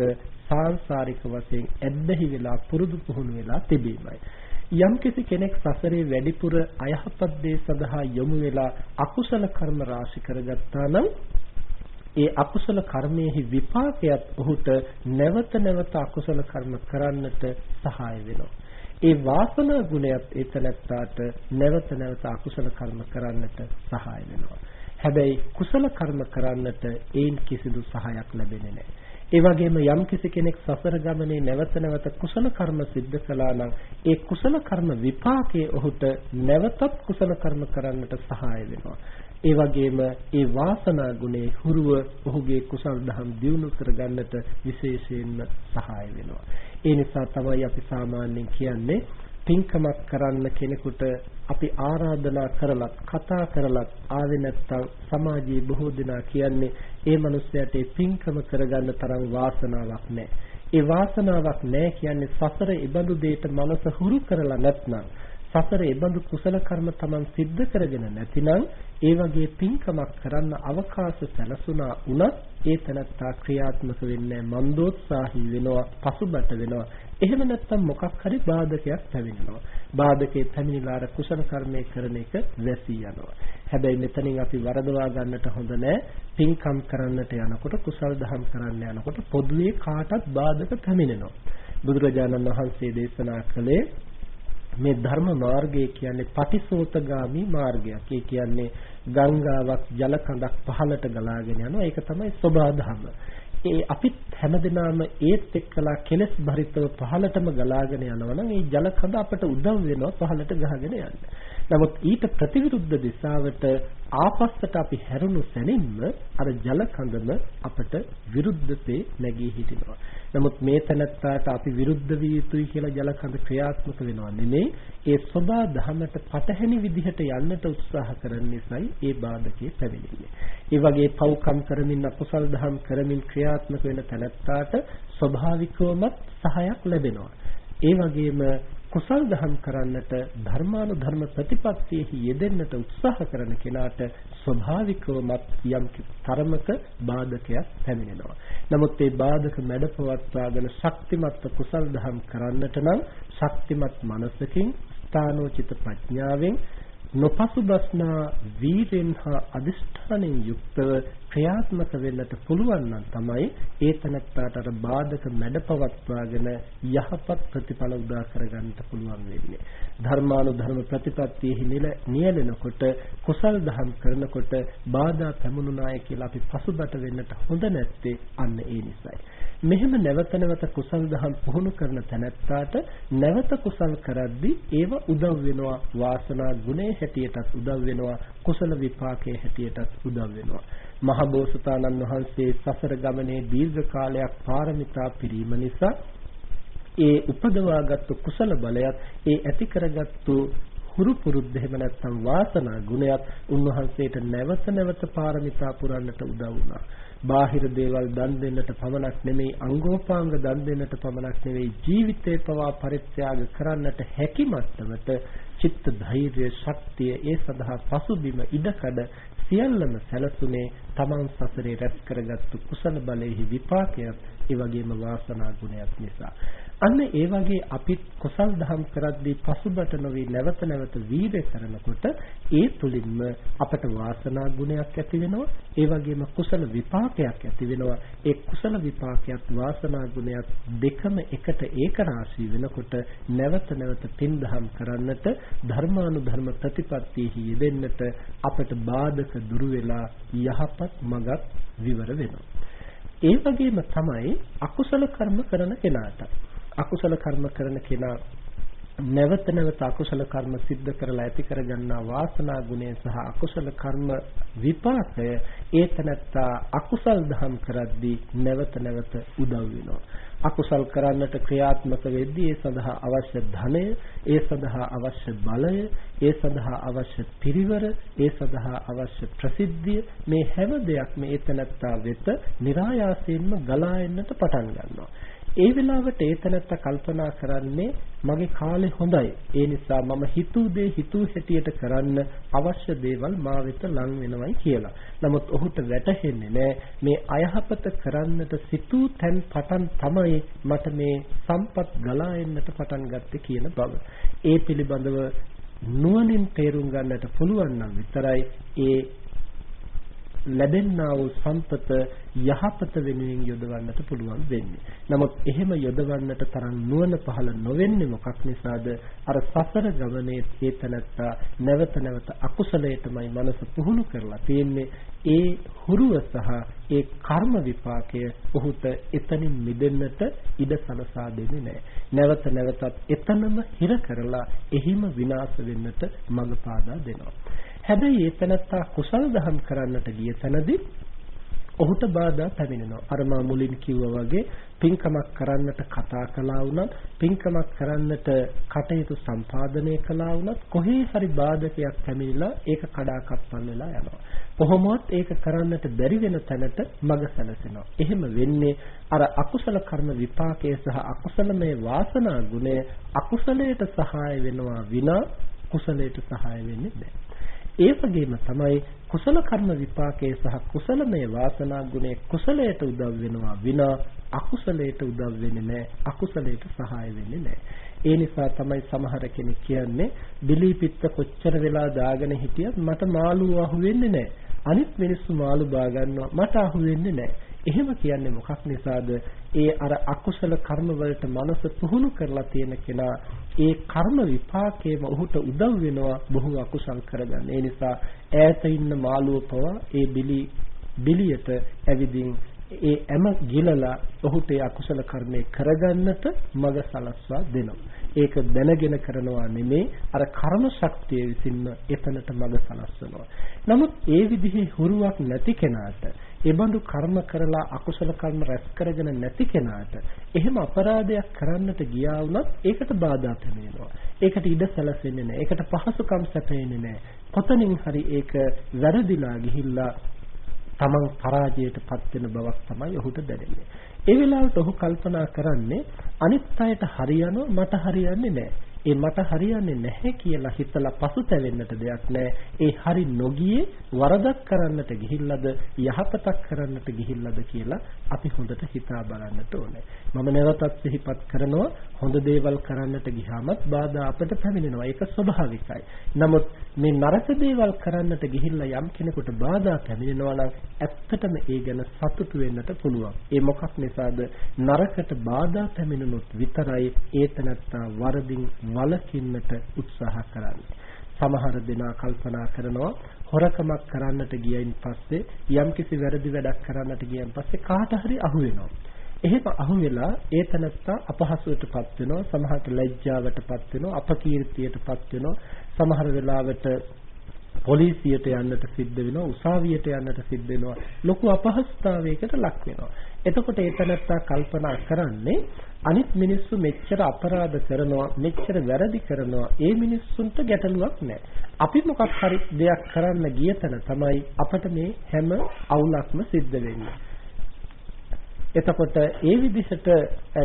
සාංශාරික වශයෙන් ඇබ්බැහි වෙලා පුරුදු පුහුණු වෙලා තිබීමයි. යම්කිසි කෙනෙක් සසරේ වැඩිපුර අයහපත් දේ සඳහා යොමු වෙලා අකුසල කර්ම රාශි කරගත්තා නම් ඒ අකුසල කර්මයේහි විපාකයක් ඔහුට නැවත නැවත අකුසල කර්ම කරන්නට සහාය වෙනවා. ඒ වාසනා ගුණයත් ඒ තැනැත්තාට නැවත නැවත අකුසල කර්ම කරන්නට සහාය වෙනවා. හැබැයි කුසල කර්ම කරන්නට ඒන් කිසිදු සහායක් ලැබෙන්නේ නැහැ. ඒ වගේම යම් කිසි කෙනෙක් සසර ගමනේ නැවත නැවත කුසල කර්ම සිද්ධ කළා නම් ඒ කුසල කර්ම විපාකයේ ඔහුට නැවතත් කුසල කර්ම කරන්නට සහාය වෙනවා. ඒ වගේම ඒ වාසනා ගුණේ හුරුව ඔහුගේ කුසල් දහම් දියුණු කරගන්නට විශේෂයෙන්ම සහාය වෙනවා. ඒ නිසා තමයි අපි සාමාන්‍යයෙන් කියන්නේ පින්කමක් කරන්න කෙනෙකුට අපි ආරාධනා කරලත් කතා කරලත් ආවේ නැත්තම් සමාජයේ බොහෝ දෙනා කියන්නේ ඒ මනුස්සයාට ඒ පින්කම කරගන්න තරම් වාසනාවක් නැහැ. ඒ වාසනාවක් නැහැ කියන්නේ සසර ඉබඳු දෙයට මනස හුරු කරලා නැත්නම් සසර ඉබඳු කුසල කර්ම Taman සිද්ධ කරගෙන නැතිනම් ඒ වගේ පින්කමක් කරන්න අවකාශ සැලසුණා වුණත් ඒ තනත්තා ක්‍රියාත්මක වෙන්නේ මන්දෝත්සාහී වෙනවා පසුබට වෙනවා. එහෙම නැත්නම් මොකක් හරි බාධකයක් පැමිණෙනවා. බාධකේ පැමිණිලා අර කුසල කර්මයේ කරන එක වැසී යනවා. හැබැයි මෙතනින් අපි වරදවා ගන්නට හොඳ නැහැ. පින්කම් කරන්නට යනකොට කුසල් දහම් කරන්න යනකොට පොදුවේ කාටත් බාධක පැමිණෙනවා. බුදුරජාණන් වහන්සේ දේශනා කළේ මේ ධර්ම මාර්ගය කියන්නේ පටිසෝතගාමි මාර්ගයක්. ඒ කියන්නේ ගංගාවක් ජල කඳක් පහළට ගලාගෙන යනවා. ඒක තමයි සෝභා ධර්ම. ඒ අපිත් හැමදෙනාම ඒත් එක්කලා කෙලස් බරිතව පහළටම ගලාගෙන යනවනම් ඒ ජල කඳ අපට උදව් වෙනවා පහළට ගහගෙන යන්න. නමුත් ඊට ප්‍රතිවිරුද්ධ දිශාවට ආපස්සට අපි හැරුණු සැනින්ම අර ජල කඳම අපට විරුද්ධතේ නැගී හිටිනවා. නමුත් මේ තැනත්තාට අපි විරුද්ධ විය යුතුයි කියලා ජල කඳ ක්‍රියාත්මක වෙනවා නෙමෙයි. ඒ සබා දහමට පටහැනි විදිහට යන්නට උත්සාහ කරන නිසායි ඒ බාධකේ පැමිණෙන්නේ. ඒ වගේ පව්කම් කරමින් අකුසල් දහම් කරමින් ක්‍රියාත්මක වෙන තැනත්තාට ස්වභාවිකවම සහයක් ලැබෙනවා. ඒ වගේම කුසල් දහම් කරන්නට ධර්මානුධර්ම ප්‍රතිපත්තියෙහි යෙදෙන්නට උත්සාහ කරන කෙනාට ස්වභාවිකවමත් යම් තරමක බාධකයක් පැමිණෙනවා. නමුත් මේ බාධක මැඩපවත්වාගෙන ශක්තිමත් කුසල් දහම් කරන්නට නම් ශක්තිමත් මනසකින් ස්ථානෝචිත ප්‍රඥාවෙන් නොපසුබස්නා වීරෙන් හා අදිෂ්ඨානෙන් යුක්තව ක්‍රියාත්මක වෙන්නට පුළුවන් නම් තමයි ඒ තනත්තාට අර බාධක මැඩපවත්වාගෙන යහපත් ප්‍රතිඵල උදා කරගන්නට පුළුවන් වෙන්නේ. ධර්මානුධර්ම ප්‍රතිපත්තියෙහි නියැලෙනකොට කුසල් දහම් කරනකොට බාධා පැමුණුනාය කියලා අපි පසුබට වෙන්නට හොඳ නැත්තේ අන්න ඒ නිසයි. මෙහෙම නැවත නැවත කුසල් දහම් පුහුණු කරන තැනැත්තාට නැවත කුසල් කරද්දී ඒව උදව් වෙනවා. වාසනා ගුණේ හැටියටත් උදව් වෙනවා. කුසල විපාකයේ හැටියටත් උදව් වෙනවා. මහබෝසතාණන් වහන්සේ සසර ගමනේ දීර්ඝ කාලයක් පාරමිතා පිරීම නිසා ඒ උපදවාගත්තු කුසල බලයත් ඒ ඇති කරගත්තු හුරු පුරුද්ද එහෙම නැත්නම් වාසනා ගුණයත් උන්වහන්සේට නැවත නැවත පාරමිතා පුරන්නට උදව් වුණා. බාහිර දේවල් දන් දෙන්නට පමණක් නෙමෙයි අංගෝපාංග දන් දෙන්නට පමණක් නෙවෙයි ජීවිතේ පවා පරිත්‍යාග කරන්නට හැකි මට්ටමට චිත්ත ධෛර්ය ශක්තිය ඒ සඳහා පසුබිම ඉඩකඩ සියල්ලම සැලසුනේ තමන් සසරේ රැස් කරගත්තු කුසල බලයෙහි විපාකයක් ඒ වගේම වාසනා ගුණයක් නිසා. අන්න ඒ වගේ අපි කුසල් දහම් කරද්දී පසුබට නොවි නැවත නැවත වීර්ය කරනකොට ඒ තුලින්ම අපට වාසනා ගුණයක් ඇති වෙනවා. ඒ වගේම කුසල විපාකයක් ඇති වෙනවා. ඒ කුසල විපාකයක් වාසනා ගුණයක් දෙකම එකට ඒක රාශී වෙනකොට නැවත නැවත පින් දහම් කරන්නට ධර්මානුධර්ම ප්‍රතිපත්තියෙහි යෙදෙන්නට අපට බාධක දුරු වෙලා යහපත් මඟක් විවර වෙනවා. ඒ වගේම තමයි අකුසල කර්ම කරන කෙනාට. අකුසල කර්ම කරන කෙනා නැවත නැවත අකුසල කර්ම සිද්ධ කරලා ඇති කරගන්නා වාසනා ගුණය සහ අකුසල කර්ම විපාකය ඒතනත්තා අකුසල් දහම් කරද්දී නැවත නැවත උදව් වෙනවා අකුසල් කරන්නට ක්‍රියාත්මක වෙද්දී ඒ සඳහා අවශ්‍ය ධනය, ඒ සඳහා අවශ්‍ය බලය, ඒ සඳහා අවශ්‍ය පිරිවර, ඒ සඳහා අවශ්‍ය ප්‍රසිද්ධිය මේ හැම දෙයක්ම ඒතනත්තා වෙත નિરાයාසයෙන්ම ගලා එන්නට පටන් ගන්නවා. ඒ වෙලාවට ඒතනත්ත කල්පනා කරන්නේ මගේ කාලේ හොඳයි. ඒ නිසා මම හිතුව දේ හිතුව හැටියට කරන්න අවශ්‍ය දේවල් මා වෙත ලං වෙනවයි කියලා. නමුත් ඔහුට වැටහෙන්නේ නැහැ මේ අයහපත කරන්නට සිතූ තැන් පටන් තමයි මට මේ සම්පත් ගලා එන්නට පටන් ගත්තේ කියන බව. ඒ පිළිබඳව නුවණින් තේරුම් ගන්නට පුළුවන් නම් විතරයි ඒ ලැබෙන්නා වූ සම්පත යහපත වෙනුවෙන් යොදවන්නට පුළුවන් වෙන්නේ. නමුත් එහෙම යොදවන්නට තරම් නුවණ පහළ නොවෙන්නේ මොකක් නිසාද? අර සසර ගමනේ චේතනත්තා නැවත නැවත අකුසලයටමයි මනස පුහුණු කරලා තියෙන්නේ. ඒ හුරුව සහ ඒ කර්ම විපාකය ඔහුට එතනින් මිදෙන්නට ඉඩ සලසා දෙන්නේ නැහැ. නැවත නැවතත් එතනම හිර කරලා එහිම විනාශ වෙන්නට මඟ පාදා දෙනවා. හැබැයි ඒ තනත්තා කුසල් දහම් කරන්නට ගිය තැනදී ඔහුට බාධා පැමිණෙනවා. අර මා මුලින් කිව්වා වගේ පින්කමක් කරන්නට කතා කළා වුණත්, පින්කමක් කරන්නට කටයුතු සම්පාදනය කළා වුණත් කොහේ හරි බාධකයක් පැමිණිලා ඒක කඩාකප්පල් වෙලා යනවා. කොහොමවත් ඒක කරන්නට බැරි වෙන තැනට මඟ සැලසෙනවා. එහෙම වෙන්නේ අර අකුසල කර්ම විපාකයේ සහ අකුසලමය වාසනා ගුණය අකුසලයට සහාය වෙනවා විනා කුසලයට සහාය වෙන්නේ නැහැ. ඒ වගේම තමයි කුසල කර්ම විපාකයේ සහ කුසලමය වාසනා ගුණේ කුසලයට උදව් වෙනවා විනා අකුසලයට උදව් වෙන්නේ නැහැ. අකුසලයට සහාය වෙන්නේ නැහැ. ඒ නිසා තමයි සමහර කෙනෙක් කියන්නේ බිලී පිත්ත කොච්චර වෙලා දාගෙන හිටියත් මට මාළු අහු වෙන්නේ නැහැ. අනිත් මිනිස්සු මාළු බා ගන්නවා මට අහු වෙන්නේ නැහැ එහෙම කියන්නේ මොකක් නිසාද? ඒ අර අකුසල කර්ම වලට මනස පුහුණු කරලා තියෙන කෙනා ඒ කර්ම විපාකයේම ඔහුට උදව් වෙනවා බොහෝ අකුසල් කරගන්න. ඒ නිසා ඈත ඉන්න මාළුව පවා ඒ බිලි බිලියට ඇවිදින් ඒ හැම ගිලලා ඔහුට ඒ අකුසල කර්මේ කරගන්නට මඟ සලස්වා දෙනවා. ඒක දැනගෙන කරනවා නෙමේ අර කර්ම ශක්තිය විසින්ම එතනට මඟ සලස්වනවා. නමුත් ඒ විදිහේ හුරුවක් නැති කෙනාට එබඳු කර්ම කරලා අකුසල කර්ම රැස් කරගෙන නැති කෙනාට එහෙම අපරාධයක් කරන්නට ගියා වුණත් ඒකට බාධා පැමිණෙනවා. ඒකට ඉඩ සැලසෙන්නේ නැහැ. ඒකට පහසුකම් සැපෙන්නේ නැහැ. කොතනින් හරි ඒක වැරදිලා ගිහිල්ලා තමන් පරාජයටපත් වෙන බවක් තමයි ඔහුට දැනෙන්නේ. ඒ වෙලාවට ඔහු කල්පනා කරන්නේ අනිත් අයට හරියනවා මට හරියන්නේ නැහැ. ඒ මට හරියන්නේ නැහැ කියලා හිතලා පසුතැවෙන්නට දෙයක් නැහැ. ඒ හරි නොගියේ වරදක් කරන්නට ගිහිල්ලාද යහපතක් කරන්නට ගිහිල්ලාද කියලා අපි හොඳට හිතා බලන්නට ඕනේ. මම නැවතත් සිහිපත් කරනවා හොඳ දේවල් කරන්නට ගියාමත් බාධා අපට පැමිණෙනවා. ඒක ස්වභාවිකයි. නමුත් මේ නරක දේවල් කරන්නට ගිහිල්ලා යම් කෙනෙකුට බාධා පැමිණෙනවා නම් ඇත්තටම ඒ ගැන සතුටු වෙන්නට පුළුවන්. ඒ මොකක් නිසාද? නරකට බාධා පැමිණුනොත් විතරයි ඒතනත්තා වරදින් වළකින්නට උත්සාහ කරන්නේ. සමහර දෙනා කල්පනා කරනවා හොරකමක් කරන්නට ගියයින් පස්සේ යම්කිසි වැරදි වැඩක් කරන්නට ගියන් පස්සේ කාට හරි අහු වෙනවා. එහෙම අහු වෙලා ඒ තනත්තා අපහසුවටපත් වෙනවා සමහරට ලැජ්ජාවටපත් වෙනවා අපකීර්තියටපත් වෙනවා සමහර වෙලාවට පොලිසියට යන්නට සිද්ධ වෙනවා උසාවියට යන්නට සිද්ධ වෙනවා ලොකු අපහසුතාවයකට ලක් වෙනවා එතකොට ඒ තනත්තා කල්පනා කරන්නේ අනිත් මිනිස්සු මෙච්චර අපරාධ කරනවා මෙච්චර වැරදි කරනවා ඒ මිනිස්සුන්ට ගැටලුවක් නැහැ. අපි මොකක් හරි දෙයක් කරන්න ගිය තැන තමයි අපට මේ හැම අවුලක්ම සිද්ධ වෙන්නේ. එතකොට ඒ විදිහට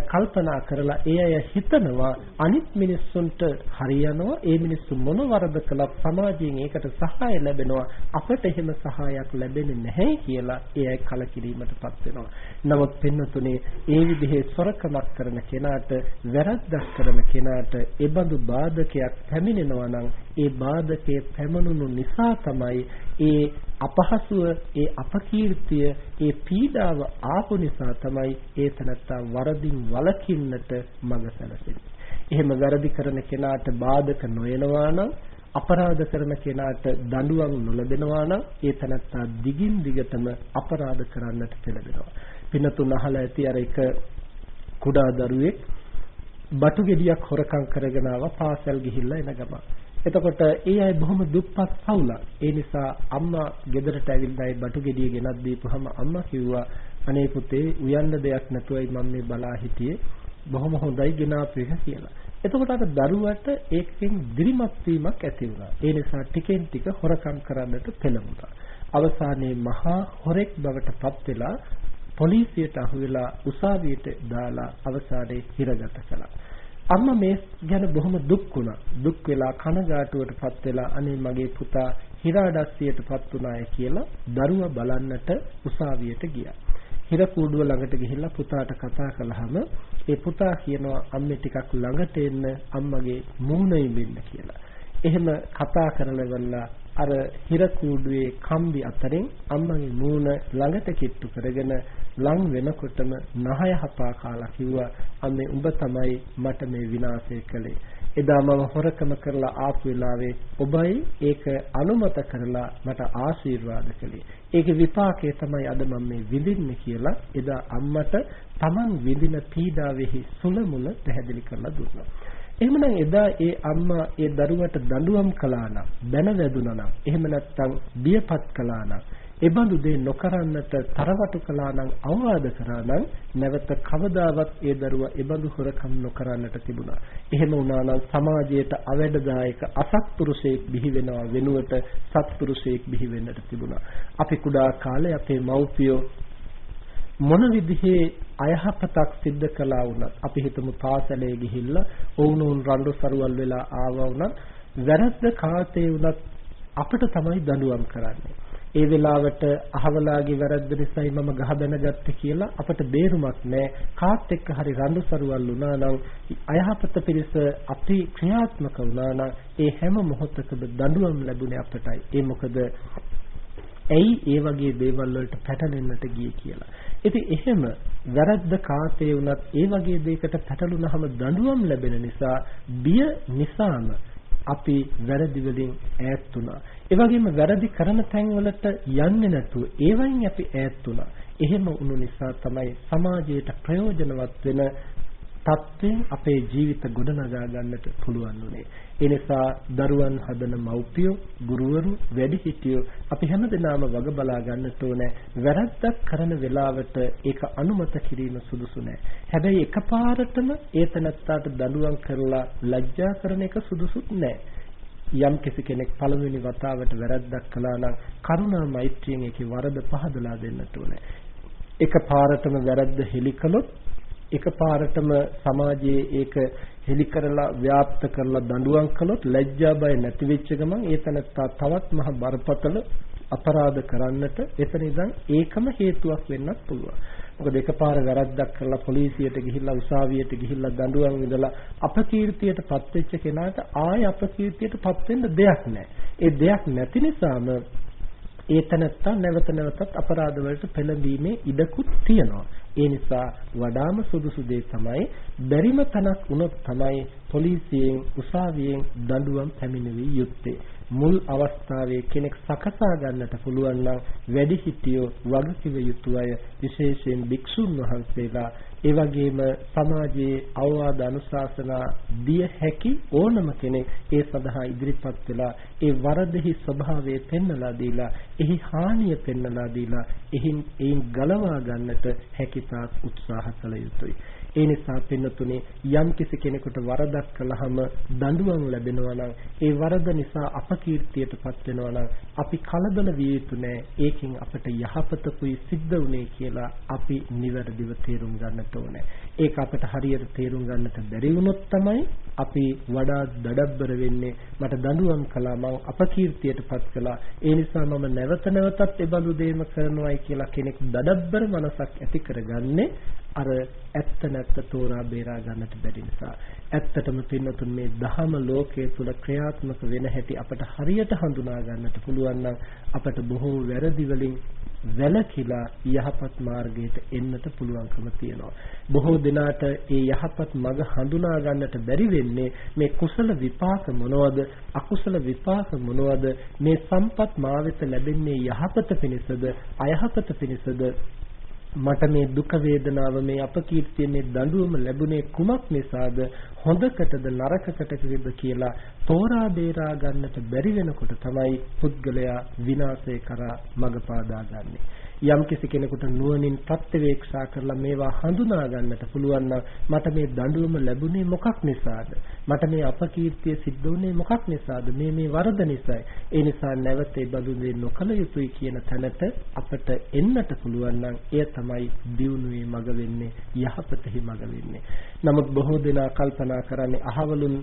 කල්පනා කරලා ඒ අය හිතනවා අනිත් මිනිස්සුන්ට හරියනවා ඒ මිනිස්සු මොන වරද කළත් සමාජයෙන් ඒකට සහාය ලැබෙනවා අපට එහෙම සහායක් ලැබෙන්නේ නැහැ කියලා ඒ අය කලකිරීමටපත් වෙනවා. නමුත් පින්නතුනේ ඒ විදිහේ සොරකමක් කරන කෙනාට වැරද්දක් කරන කෙනාට ඒ බඳු බාධකයක් පැමිණෙනවා නම් ඒ බාධකයේ පැමිණුණු නිසා තමයි ඒ අපහසුව ඒ අපකීර්තිය ඒ පීඩාව ආපු නිසා තමයි ඒ තනත්තා වරදින් වළකින්නට මඟ සැලසෙන්නේ. එහෙම වැරදි කරන කෙනාට බාධක නොයනවා නම් අපරාධ කරන කෙනාට දඬුවම් නොලැබෙනවා නම් ඒ තනත්තා දිගින් දිගටම අපරාධ කරන්නට පෙළඹෙනවා. පිනතුන් අහලා ඇති අර එක කුඩා දරුවෙක් බටු ගෙඩියක් හොරකම් කරගෙන ආව පාසල් ගිහිල්ලා එන ගමන් එතකොට ඒ අය බොහොම දුප්පත් පවුලක්. ඒ නිසා අම්මා ගෙදරට ඇවිල්ලා ඒ බටු ගෙඩිය ගෙනත් දීපුවම අම්මා කිව්වා අනේ පුතේ උයන්න දෙයක් නැතුවයි මම මේ බලා හිටියේ. බොහොම හොඳයි ගෙනාපු එක කියලා. එතකොට අර දරුවට ඒකෙන් දිරිමත් වීමක් ඇති වුණා. ඒ නිසා ටිකෙන් ටික හොරකම් කරන්නට පෙළඹුණා. අවසානයේ මහා හොරෙක් බවට පත් වෙලා පොලිසියට අහු වෙලා උසාවියට දාලා අවසානයේ හිරගත කළා. අම්මා මේ ගැන බොහොම දුක් වුණා. දුක් වෙලා කනගාටුවටපත් වෙලා අනේ මගේ පුතා හිරාඩස්සියටපත් උනාය කියලා දරුවා බලන්නට උසාවියට ගියා. හිර කූඩුව ළඟට ගිහිල්ලා පුතාට කතා කළාම ඒ පුතා කියනවා අම්මේ ටිකක් ළඟට එන්න අම්මගේ මූණ ඉඹින්න කියලා. එහෙම කතා කරලවලා අර හිර කූඩුවේ කම්බි අතරින් අම්මගේ මූණ ළඟට කිට්ටු කරගෙන ලං වෙනකොටම නහය හපා කාලා කිව්වා අම්මේ උඹ තමයි මට මේ විනාශය කළේ එදා මම හොරකම කරලා ආපු වෙලාවේ ඔබයි ඒක අනුමත කරලා මට ආශිර්වාද කළේ. ඒකේ විපාකය තමයි අද මම මේ විඳින්නේ කියලා එදා අම්මට Taman විඳින පීඩාවෙහි සුළ මුල පැහැදිලි කරලා දුන්නා. එහෙමනම් එදා ඒ අම්මා ඒ දරුවට දඬුවම් කළා නම් බැන වැදුනා නම් එහෙම නැත්නම් බියපත් කළා නම් එබඳු දේ නොකරන්නට තරවටු කළා නම් අවවාද කරා නම් නැවත කවදාවත් ඒ දරුවා එබඳු හොරකම් නොකරන්නට තිබුණා. එහෙම වුණා නම් සමාජයට අවැඩදායක අසත්පුරුෂයෙක් බිහි වෙනවා වෙනුවට සත්පුරුෂයෙක් බිහි වෙන්නට තිබුණා. අපි කුඩා කාලේ අපේ මව්පියෝ මොන විදිහේ අයහපතක් සිද්ධ කළා වුණත් අපි හිතමු පාසලේ ගිහිල්ලා වුණුන් රණ්ඩු සරුවල් වෙලා ආවා වුණත් වැරද්ද කාතේ වුණත් අපිට තමයි දඬුවම් කරන්නේ. ඒ වෙලාවට අහවලාගේ වැරද්ද නිසායි මම ගහ බැනගත්තේ කියලා අපට බේරුමක් නැහැ. කාත් එක්ක හරි රණ්ඩු සරුවල් වුණා නම් අයහපත පිරිස අපි ක්‍රියාත්මක වුණා නම් ඒ හැම මොහොතකම දඬුවම් ලැබුණේ අපටයි. ඒ මොකද ඇයි ඒ වගේ දේවල් වලට පැටලෙන්නට ගියේ කියලා. ඉතින් එහෙම වැරද්ද කාතේ වුණත් ඒ වගේ දෙයකට පැටලුනහම දඬුවම් ලැබෙන නිසා බිය නිසාම අපි වැරදි වලින් ඈත් වුණා. ඒ වගේම වැරදි කරන තැන්වලට යන්නේ නැතුව ඒවයින් අපි ඈත් වුණා. එහෙම වුණු නිසා තමයි සමාජයට ප්‍රයෝජනවත් වෙන තත්ත්වයෙන් අපේ ජීවිත ගොඩනගා ගන්නට පුළුවන් උනේ. ඒ නිසා දරුවන් හදන මව්පියෝ, ගුරුවරු, වැඩිහිටියෝ අපි හැමදෙනාම වග බලා ගන්නට ඕනේ. වැරද්දක් කරන වෙලාවට ඒක අනුමත කිරීම සුදුසු නෑ. හැබැයි එකපාරටම ඒ තනත්තාට දඬුවම් කරලා ලැජ්ජා කරන එක සුදුසුත් නෑ. යම් කිසි කෙනෙක් පළවෙනි වතාවට වැරද්දක් කළා නම් කරුණා මෛත්‍රියෙන් ඒකේ වරද පහදලා දෙන්නට ඕනේ. එක පාරටම වැරද්ද හෙලි කළොත් එකපාරටම සමාජයේ ඒක හෙලි කරලා ව්‍යාප්ත කරලා දඬුවම් කළොත් ලැජ්ජා බය නැති වෙච්ච ගමන් ඒ තනත්තා තවත් මහ බරපතල අපරාධ කරන්නට එතන ඉඳන් ඒකම හේතුවක් වෙන්නත් පුළුවන්. මොකද එකපාර වැරද්දක් කරලා පොලිසියට ගිහිල්ලා උසාවියට ගිහිල්ලා දඬුවම් විඳලා අපකීර්තියට පත් වෙච්ච කෙනාට ආය අපකීර්තියට පත් වෙන්න දෙයක් නැහැ. ඒ දෙයක් නැති නිසාම ඒ තනත්තා නැවත නැවතත් අපරාධ වලට පෙළඹීමේ ඉඩකුත් තියෙනවා. ඒ නිසා වඩාම සුදුසු දේ තමයි බැරිම තනක් වුණොත් තමයි පොලිසියෙන් උසාවියෙන් දඬුවම් පැමිණෙවිය යුත්තේ. මුල් අවස්ථාවේ කෙනෙක් සකසා ගන්නට පුළුවන් නම් වැඩිහිටියෝ වගකිව යුතු අය විශේෂයෙන් භික්ෂුන් වහන්සේලා ඒ වගේම සමාජයේ අවවාද අනුශාසනා දිය හැකි ඕනම කෙනෙක් ඒ සඳහා ඉදිරිපත් වෙලා ඒ වරදෙහි ස්වභාවය පෙන්වලා දීලා එහි හානිය පෙන්වලා දීලා එහින් එයින් ගලවා ගන්නට හැකියතාක් උත්සාහ කළ යුතුයි. ඒ නිසා පින්නතුනේ යම් කිසි කෙනෙකුට වරදක් කළාම දඬුවම් ලැබෙනවා නම් ඒ වරද නිසා අපකීර්තියටපත් වෙනවා නම් අපි කලබල විය යුතු නෑ. ඒකෙන් අපට යහපතකුයි සිද්ධ වුනේ කියලා අපි නිවැරදිව තේරුම් ගන්නට ඕනේ. ඒක අපට හරියට තේරුම් ගන්නට බැරි වුණොත් තමයි අපි වඩා දඩබ්බර වෙන්නේ. මට දඬුවම් කළා මං අපකීර්තියටපත් කළා. ඒ නිසා මම නැවත නැවතත් ඒ බඳු දේම කරනවායි කියලා කෙනෙක් දඩබ්බර මනසක් ඇති කරගන්නේ අර ඇත්ත නැත්ත තෝරා බේරා ගන්නට බැරි නිසා ඇත්තටම පින්නතුන් මේ දහම ලෝකයේ තුල ක්‍රියාත්මක වෙන හැටි අපට හරියට හඳුනා ගන්නට පුළුවන් නම් අපට බොහෝ වැරදි වලින් වැළකීලා යහපත් මාර්ගයට එන්නට පුළුවන්කම තියෙනවා. බොහෝ දෙනාට ඒ යහපත් මඟ හඳුනා ගන්නට බැරි වෙන්නේ මේ කුසල විපාක මොනවද අකුසල විපාක මොනවද මේ සම්පත් මා වෙත ලැබෙන්නේ යහපත පිණිසද අයහපත පිණිසද මට මේ දුක වේදනාව මේ අපකීර්තිය මේ දඬුවම ලැබුණේ කුමක් නිසාද? හොඳකටද නරකකටද කියලා තෝරා බේරා ගන්නට බැරි වෙනකොට තමයි පුද්ගලයා විනාශය කරා මඟ පාදා ගන්නේ. යම්කිසි කෙනෙකුට නුවණින් ප්‍රත්‍යවේක්ෂා කරලා මේවා හඳුනා ගන්නට පුළුවන් නම් මට මේ දඬුවම ලැබුණේ මොකක් නිසාද? මට මේ අපකීර්තිය සිද්ධ වුණේ මොකක් නිසාද? මේ මේ වරද නිසායි. ඒ නිසා නැවත ඒ බඳු දේ නොකළ යුතුයි කියන තැනට අපට එන්නට පුළුවන් නම් එය තමයි දියුණුවේ මඟ වෙන්නේ යහපතෙහි මඟ වෙන්නේ. නමුත් බොහෝ දෙනා කල්පනා කරන්නේ අහවලුන්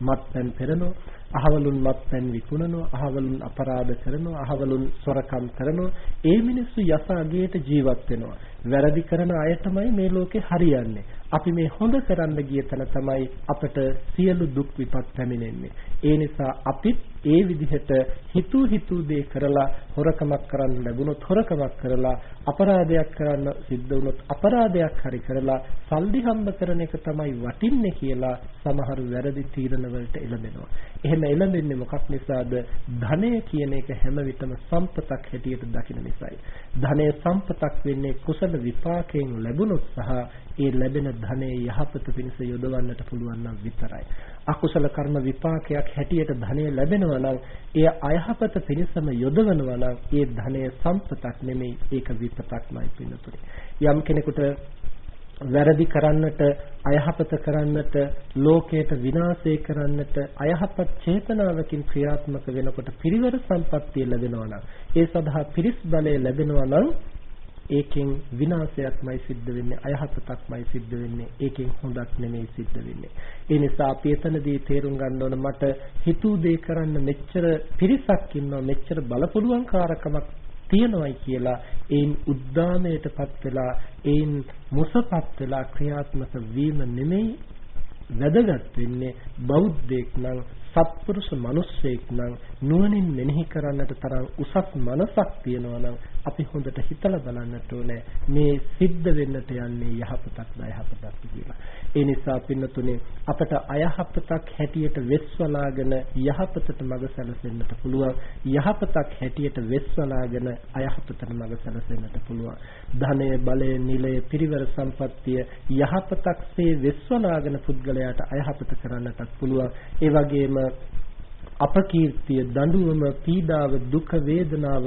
මත්පැන් පෙරනවා අහවලුන් මත්පැන් විකුණනවා අහවලුන් අපරාධ කරනවා අහවලුන් සොරකම් කරනවා. ඒ මිනිස්සු යස අගයට ජීවත් වෙනවා. වැරදි කරන අය තමයි මේ ලෝකේ හරියන්නේ. අපි මේ හොඳ කරන්න ගිය තැන තමයි අපට සියලු දුක් විපත් පැමිණෙන්නේ. ඒ නිසා අපිත් ඒ විදිහට හිතූ හිතූ දේ කරලා හොරකමක් කරන්න ලැබුණොත් හොරකමක් කරලා අපරාධයක් කරන්න සිද්ධ වුණොත් අපරාධයක් හරි කරලා සල්ලි හම්බ කරන එක තමයි වටින්නේ කියලා සමහර වැරදි තීරණ වලට එළඹෙනවා. එහෙම එළඹෙන්නේ මොකක් නිසාද? ධනය කියන එක හැම විටම සම්පතක් හැටියට දකින නිසායි. ධනය සම්පතක් වෙන්නේ කුසල විපාකයෙන් ලැබුණොත් සහ ඒ ලැබෙන ධනය යහපත පිණිස යොදවන්නට පුළුවන් නම් විතරයි. අකුසල කර්ම විපාකයක් හැටියට ධනය ලැබෙනවා නම් එය අයහපත පිණිසම යොදවනවා නම් ඒ ධනය සම්පතක් නෙමෙයි ඒක විපතක්මයි පින්නතුනි. යම් කෙනෙකුට වැරදි කරන්නට අයහපත කරන්නට ලෝකයට විනාශය කරන්නට අයහපත් චේතනාවකින් ක්‍රියාත්මක වෙනකොට පිරිවර සම්පත්තිය ලැබෙනවා නම් ඒ සඳහා පිරිස් බලය ලැබෙනවා නම් ඒකෙන් විනාශයක්මයි සිද්ධ වෙන්නේ අයහපතක්මයි සිද්ධ වෙන්නේ ඒකෙන් හොඳක් නෙමෙයි සිද්ධ වෙන්නේ. ඒ නිසා අපි එතනදී තේරුම් ගන්න ඕන මට හිතුව දේ කරන්න මෙච්චර පිරිසක් ඉන්නවා මෙච්චර බලපුලුවන් කාරකමක් තියෙනවයි කියලා ඒන් උද්දාමයටපත් වෙලා ඒන් මුසපත් වෙලා ක්‍රියාත්මක වීම නෙමෙයි වැදගත් වෙන්නේ බෞද්ධයෙක් නම් සත්පුරුෂ මිනිස්සෙක් නම් නුවණින් මෙනෙහි කරන්නට තරම් උසස් මනසක් තියෙනවා නම් අපි හොඳට හිතලා බලන්නට ඕනේ මේ සිද්ධ වෙන්නට යන්නේ යහපතක්ද අයහපතක්ද කියලා. ඒ නිසා පින්නතුනේ අපට අයහපතක් හැටියට වෙස්වලාගෙන යහපතට මඟ සැලසෙන්නට පුළුවන්. යහපතක් හැටියට වෙස්වලාගෙන අයහපතට මඟ සැලසෙන්නට පුළුවන්. ධනය, බලය, නිලය, පිරිවර සම්පත්තිය යහපතක්සේ වෙස්වලාගෙන පුද්ගලයාට අයහපත කරන්නටත් පුළුවන්. ඒ වගේම අපකීර්තිය දඬුවම පීඩාව දුක වේදනාව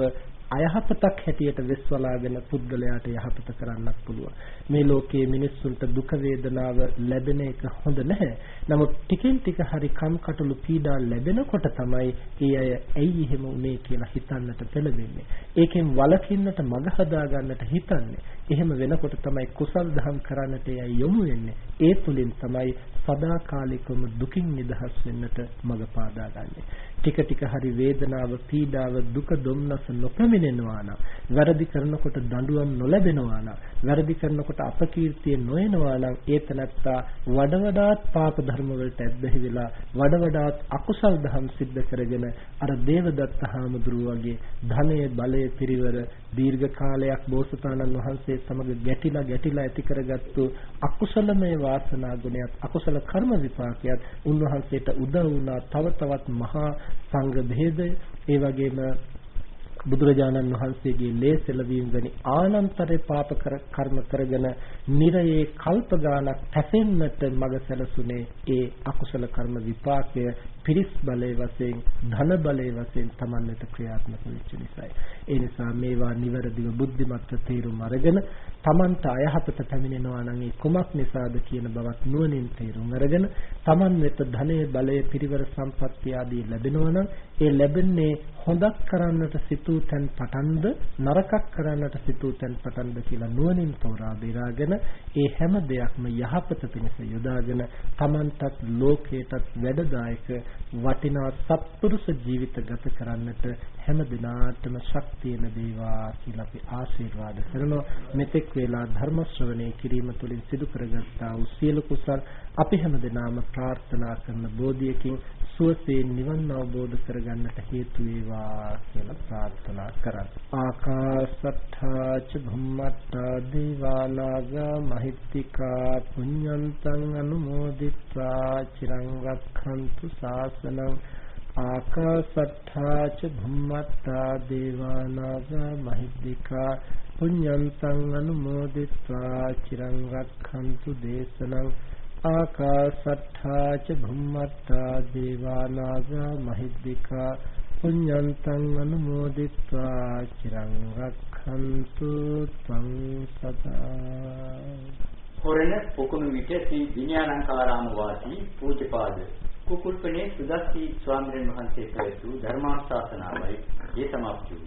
අයහපතක් හැටියට වෙස්වලාගෙන පුද්ගලයාට යහපත කරන්නත් පුළුවන්. මේ ලෝකයේ මිනිස්සුන්ට දුක වේදනාව ලැබෙන එක හොඳ නැහැ. නමුත් ටිකෙන් ටික හරි කම්කටොළු පීඩා ලැබෙනකොට තමයි ඒ අය ඇයි එහෙම උනේ කියලා හිතන්නට පෙළඹෙන්නේ. ඒකෙන් වළකින්නට මඟ හදා ගන්නට හිතන්නේ. එහෙම වෙනකොට තමයි කුසල් දහම් කරන්නට එය යොමු වෙන්නේ. ඒ තුලින් තමයි සදාකාලිකවම දුකින් නිදහස් වෙන්නට මඟ පාදා ගන්නෙ. ටික ටික හරි වේදනාව, පීඩාව, දුක, දුම්නස නොපැමිණෙනවා නම්, වැරදි කරනකොට දඬුවම් නොලැබෙනවා නම්, වැරදි කරනකොට අපකීර්තිය නොයනවා නම්, ඒ තනත්තා වඩ වඩාත් පාප ධර්ම වලට ඇබ්බැහි වෙලා වඩ වඩාත් අකුසල් දහම් සිද්ධ කරගෙන අර දේවදත්ත හාමුදුරුව වගේ ධනය, බලය, පිරිවර දීර්ඝ කාලයක් බෝසතාණන් වහන්සේ සමග ගැටිලා ගැටිලා ඇති කරගත්තු අකුසලමය වාසනා ගුණයත් අකුසල කර්ම විපාකයක් උන්වහන්සේට උදව් වුණා. තව තවත් මහා සංඝ භේදය. ඒ වගේම බුදුරජාණන් වහන්සේගේ ලේසලවීම වැනි ආනන්තරේ පාප කර්ම කරගෙන නිරයේ කල්ප ගානක් පැසෙන්නට මඟ සැලසුනේ ඒ අකුසල කර්ම විපාකය. පිරිස් බලයේ වශයෙන් ධන බලයේ වශයෙන් Tamanට ක්‍රියාත්මක වෙච්ච නිසායි. ඒ නිසා මේවා නිවැරදිව බුද්ධිමත්ව තේරුම් අරගෙන Tamanට අයහපත පැමිණෙනවා නම් ඒ කුමක් නිසාද කියන බවත් නුවණින් තේරුම් අරගෙන Taman වෙත ධනය බලය පිරිවර සම්පත්තිය ආදී ලැබෙනවා නම් ඒ ලැබෙන්නේ හොඳක් කරන්නට සිතූ තැන් පටන්ද නරකක් කරන්නට සිතූ තැන් පටන්ද කියලා නුවණින් තෝරා බේරාගෙන ඒ හැම දෙයක්ම යහපත පිණිස යොදාගෙන Tamanටත් ලෝකයටත් වැඩදායක වටිනා සත්පුරුෂ ජීවිත ගත කරන්නට හැම දිනාටම ශක්තිය ලැබේවා කියලා අපි ආශිර්වාද කරනවා. මෙතෙක් වේලා ධර්ම ශ්‍රවණය කිරීම තුළින් සිදු කරගත්තා වූ සියලු කුසල් අපි හැම දිනාම ප්‍රාර්ථනා කරන බෝධියකින් සුවසේ නිවන් අවබෝධ කරගන්නට හේතු වේවා කියලා ප්‍රාර්ථනා කරා ආකාසත්තා ච භම්මත්තා දීවානාගා මහිත්‍තිකා පුඤ්ඤන්තං අනුමෝදිත්වා චිරං රක්ඛන්තු ශාසනං. ආකාසට්ඨා ච භුම්මත්තා දේවානාගා මහිද්దికා පුඤ්ඤන්තං අනුමෝදිත්වා චිරං රක්ඛන්තු දේශනං. ආකාසට්ඨා ච භුම්මත්තා දේවානාගා මහිද්దికා පුඤ්ඤන්තං අනුමෝදිත්වා චිරං රක්ඛන්තු ත්වං සදා හොරණ පොකුණු විට ශ්‍රී විඥානංකාරාම වාසී පූජ්‍යපාද කුකුල්පනේ සුදස්සී ස්වාමීන් වහන්සේ පැවසූ ධර්මාශාසනාවයි ඒ සමාප්තිය.